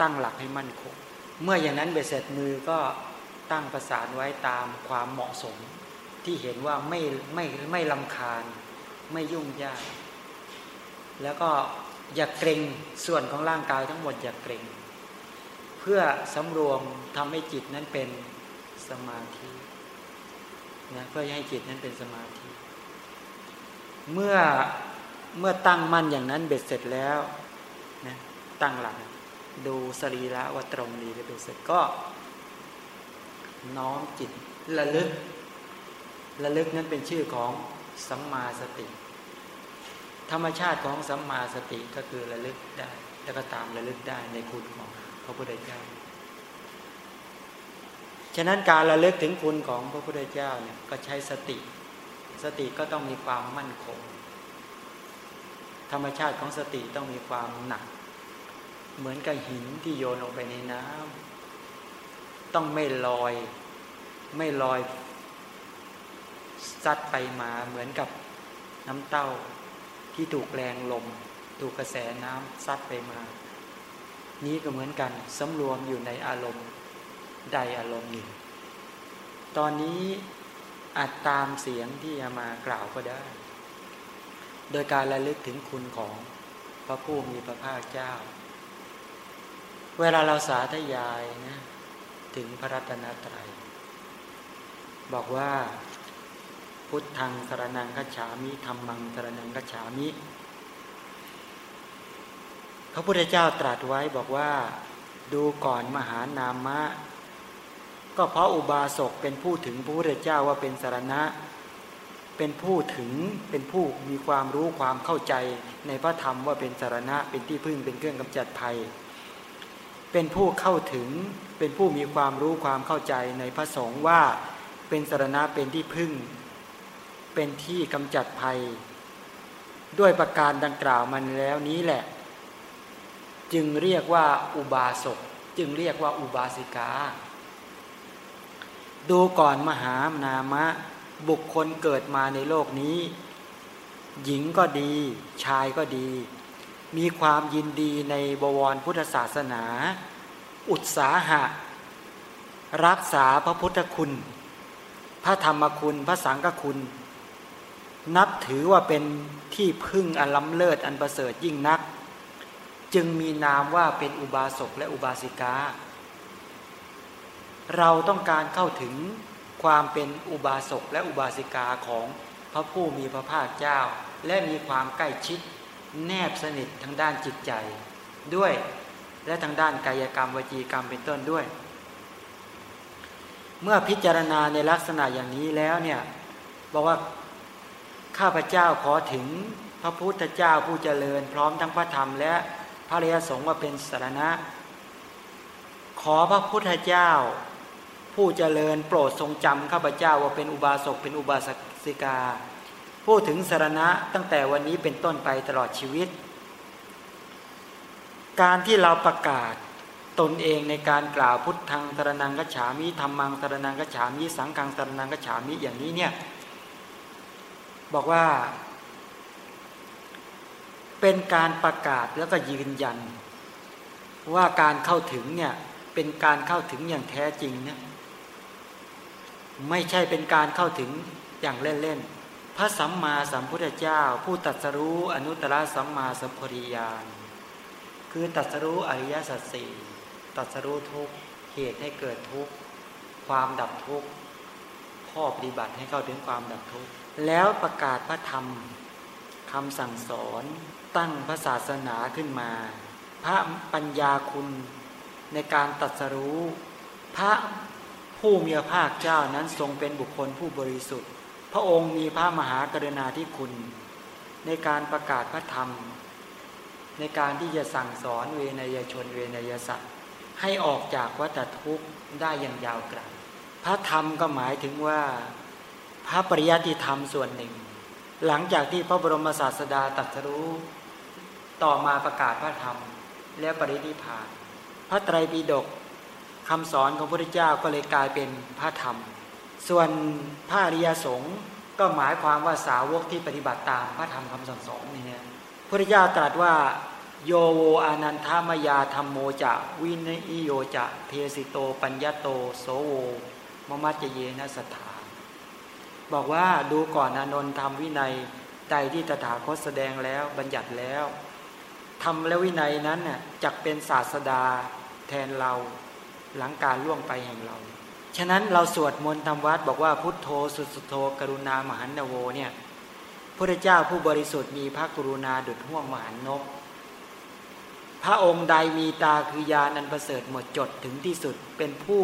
ตั้งหลักให้มั่นคง เมื่ออย่างนั้นเบสเสร็จมือก็ตั้งประสานไว้ตามความเหมาะสม ที่เห็นว่าไม่ไม่ไม่ลำคาญ ไม่ยุ่งยาก แล้วก็อย่าเกรงส่วนของร่างกายทั้งหมดอย่าเกรงเพื่อสำรวมทำให้จิตนั้นเป็นสมาธินะเพื่อให้จิตนั้นเป็นสมาธิ เมื่อเมื่อตั้งมั่นอย่างนั้นเบ็ดเสร็จแล้วนะตั้งหลัก ดูสรีระว่าตรงดีหรือเบ็ดเสร็จก็ น้อมจิตระลึกระลึกนั้นเป็นชื่อของสัมมาสติ ธรรมชาติของสัมมาสติก็คือระลึกได้ แล้วก็ตามระลึกได้ในคุณของพระพุทธเจ้า ฉะนั้นการระลึกถึงคุณของพระพุทธเจ้าเนี่ยก็ใช้สติ สติก็ต้องมีความมั่นคง ธรรมชาติของสติต้องมีความหนัก เหมือนกับหินที่โยนลงไปในน้ำต้องไม่ลอย ไม่ลอยซัดไปมาเหมือนกับน้ำเต้าที่ถูกแรงลม ถูกกระแสน้ำซัดไปมา นี้ก็เหมือนกันสำรวมอยู่ในอารมณ์ใดอารมณ์หนึ่ง ตอนนี้อาจตามเสียงที่จะมากล่าวก็ได้ โดยการระลึกถึงคุณของพระผู้มีพระภาคเจ้า เวลาเราสาธยายนะถึงพระรัตนตรัย บอกว่า พุทธังสรนังกัจฉามิธรรมังสรนังกัจฉามิพระพุทธเจ้าตรัสไว้บอกว่าดูก่อนมหานามะ ก็เพราะอุบาสกเป็นผู้ถึงพระพุทธเจ้าว่าเป็นสารณะ เป็นผู้ถึงเป็นผู้มีความรู้ความเข้าใจในพระธรรมว่าเป็นสารณะเป็นที่พึ่งเป็นเครื่องกำจัดภัย เป็นผู้เข้าถึงเป็นผู้มีความรู้ความเข้าใจในพระสงฆ์ว่าเป็นสารณะเป็นที่พึ่ง เป็นที่กำจัดภัย ด้วยประการดังกล่าวมันแล้วนี้แหละ จึงเรียกว่าอุบาสกจึงเรียกว่าอุบาสิกา ดูก่อนมหานามะ บุคคลเกิดมาในโลกนี้ หญิงก็ดี ชายก็ดี มีความยินดีในบวรพุทธศาสนา อุตสาหะ รักษาพระพุทธคุณ พระธรรมคุณ พระสังฆคุณ นับถือว่าเป็นที่พึ่งอันล้ำเลิศอันประเสริฐยิ่งนัก จึงมีนามว่าเป็นอุบาสกและอุบาสิกา เราต้องการเข้าถึงความเป็นอุบาสกและอุบาสิกาของพระผู้มีพระภาคเจ้า และมีความใกล้ชิด แนบสนิททางด้านจิตใจด้วย และทางด้านกายกรรมวจีกรรมเป็นต้นด้วย เมื่อพิจารณาในลักษณะอย่างนี้แล้วเนี่ยบอกว่าข้าพเจ้าขอถึงพระพุทธเจ้าผู้เจริญ พร้อมทั้งพระธรรมและพระริยสงฆ์ว่าเป็นสารณะ ขอพระพุทธเจ้า ผู้เจริญโปรดทรงจำข้าพเจ้าว่าเป็นอุบาสกเป็นอุบาสิกา พูดถึงสารณะตั้งแต่วันนี้เป็นต้นไปตลอดชีวิต การที่เราประกาศตนเองในการกล่าวพุทธังสารนังกัจฉามิธรรมังสารนังกัจฉามิสังฆังสารนังกัจฉามิอย่างนี้เนี่ยบอกว่า เป็นการประกาศแล้วก็ยืนยัน ว่าการเข้าถึงเนี่ยเป็นการเข้าถึงอย่างแท้จริงนี่ยไม่ใช่เป็นการเข้าถึงอย่างเล่นๆ พระสัมมาสัมพุทธเจ้า ผู้ตัดสรู้อนุตตรสัมมาสัมปริยานคือตัดสรู้อริยสัจสี่ตัดสรู้ทุกเหตุให้เกิดทุกความดับทุกข้อปฏิบัติให้เข้าถึงความดับทุกแล้วประกาศพระธรรมคำสั่งสอนตั้งพระศาสนาขึ้นมา พระปัญญาคุณในการตัดสรู้ พระผู้มีภาคเจ้านั้นทรงเป็นบุคคลผู้บริสุทธิ์ พระองค์มีพระมหากรุณาธิคุณ ในการประกาศพระธรรม ในการที่จะสั่งสอนเวนยชนเวนยสัตว์ให้ออกจากวัฏทุกข์ได้อย่างยาวไกลพระธรรมก็หมายถึงว่าพระปริยัติธรรมส่วนหนึ่ง หลังจากที่พระบรมศาสดาตรัสรู้ต่อมาประกาศพระธรรม แล้วปรินิพาน พระไตรปิฎกคำสอนของพระพุทธเจ้าก็เลยกลายเป็นพระธรรม ส่วนพระอริยสงฆ์ก็หมายความว่าสาวกที่ปฏิบัติตามพระธรรมคำสอนสองนี่พระพุทธเจ้าตรัสว่าโยโวอานันทามยาธรรมโมจะวินิโยจะเพสิโต ปัญญโตโสโวมมัจเยนะสถาบอกว่าดูก่อนอนนท์ทำวินัยใดที่ตถาคตแสดงแล้วบัญญัติแล้วธรรมและวินัยนั้นน่ะจักเป็นศาสดาแทนเราหลังการล่วงไปแห่งเรา ฉะนั้นเราสวดมนต์ทำวัดบอกว่าพุทโธสุสุโธ กรุณามหันนโวเนี่ยพระเจ้าผู้บริสุทธิ์มีพระกรุณาดุจห่วงมหันนก พระองค์ใดมีตาคือยานันประเสริฐหมดจดถึงที่สุดเป็นผู้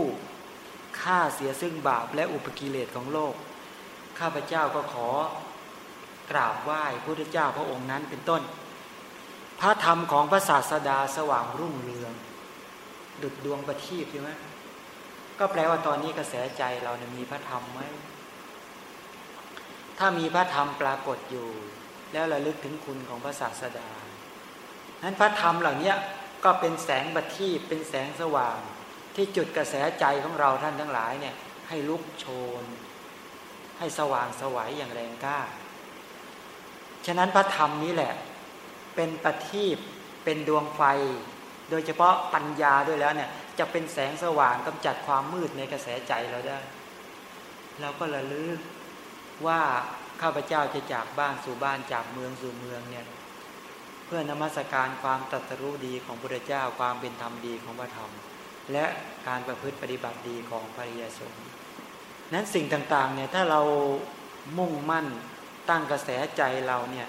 ฆ่าเสียซึ่งบาปและอุปกิเลสของโลก ข้าพเจ้าก็ขอกราบไหว้พระเจ้าพระองค์นั้นเป็นต้น พระธรรมของพระศาสดาสว่างรุ่งเรือง ดุดดวงประทีปใช่ไหม ก็แปลว่าตอนนี้กระแสใจเราเนี่ยมีพระธรรมไหมถ้ามีพระธรรมปรากฏอยู่ แล้วระลึกถึงคุณของพระศาสดานั้นพระธรรมเหล่านี้ก็เป็นแสงประทีปเป็นแสงสว่าง ที่จุดกระแสใจของเราท่านทั้งหลายเนี่ยให้ลุกโชน ให้สว่างสวัยอย่างแรงกล้า ฉะนั้นพระธรรมนี้แหละ เป็นประทีปเป็นดวงไฟ โดยเฉพาะปัญญาด้วยแล้วเนี่ย จะเป็นแสงสว่างกำจัดความมืดในกระแสใจเราได้ เราก็ระลึกว่าข้าพเจ้าจะจากบ้านสู่บ้านจากเมืองสู่เมืองเนี่ยเพื่อนมัสการความตรัสรู้ดีของพระเจ้าความเป็นธรรมดีของพระธรรม และการประพฤติปฏิบัติดีของพระริยสงฆ์นั้นสิ่งต่างๆเนี่ยถ้าเรามุ่งมั่นตั้งกระแสใจเราเนี่ย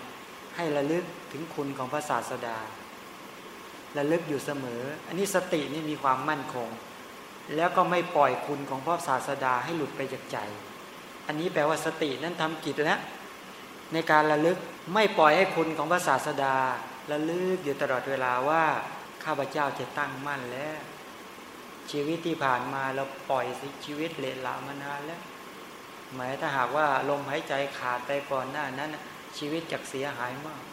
ให้ระลึกถึงคุณของพระศาสดา ระลึกอยู่เสมอ อันนี้สตินี่มีความมั่นคง แล้วก็ไม่ปล่อยคุณของพระศาสดาให้หลุดไปจากใจ อันนี้แปลว่าสตินั้นทำกิจแล้วในการระลึกไม่ปล่อยให้คุณของพระศาสดาระลึกอยู่ตลอดเวลาว่าข้าพเจ้าจะตั้งมั่นแล้ว ชีวิตที่ผ่านมาเราปล่อยสิชีวิตเละละมานานแล้วหมายถ้าหากว่าลมหายใจขาดไปก่อนหน้านั้นชีวิตจะเสียหายมาก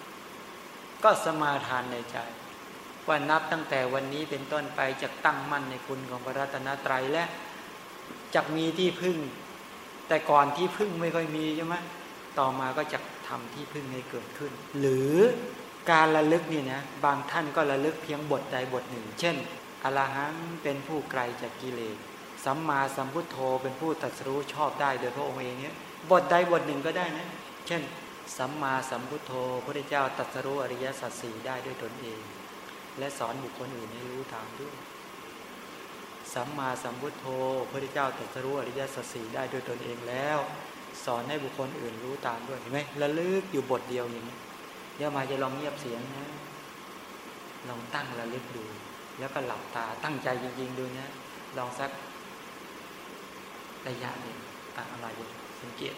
ก็สมาทานในใจ ว่านับตั้งแต่วันนี้เป็นต้นไปจะตั้งมั่นในคุณของพระรัตนตรัยและจะมีที่พึ่ง แต่ก่อนที่พึ่งไม่ค่อยมีใช่ไหมต่อมาก็จะทำที่พึ่งให้เกิดขึ้น หรือการระลึกนี่นะบางท่านก็ระลึกเพียงบทใดบทหนึ่ง เช่นอรหังเป็นผู้ไกลจากกิเลสสัมมาสัมพุทโธเป็นผู้ตรัสรู้ชอบได้โดยพระองค์เองเนี่ยบทใดบทหนึ่งก็ได้นะ เช่น สัมมาสัมพุทโธพระเจ้าตรัสรู้อริยสัจสี่ได้ด้วยตนเอง และสอนบุคคลอื่นให้รู้ตามด้วยสัมมาสัมพุทโธพระเจ้าตรัสรู้อริยสัจสี่ได้ด้วยตนเองแล้ว สอนให้บุคคลอื่นรู้ตามด้วยเห็นไหมระลึกอยู่บทเดียวอย่างนี้เดี๋ยวมาจะลองเงียบเสียงนะลองตั้งระลึกดู แล้วก็หลับตาตั้งใจจริง ๆ ดูนะลองสักระยะหนึ่งอะไรสังเกต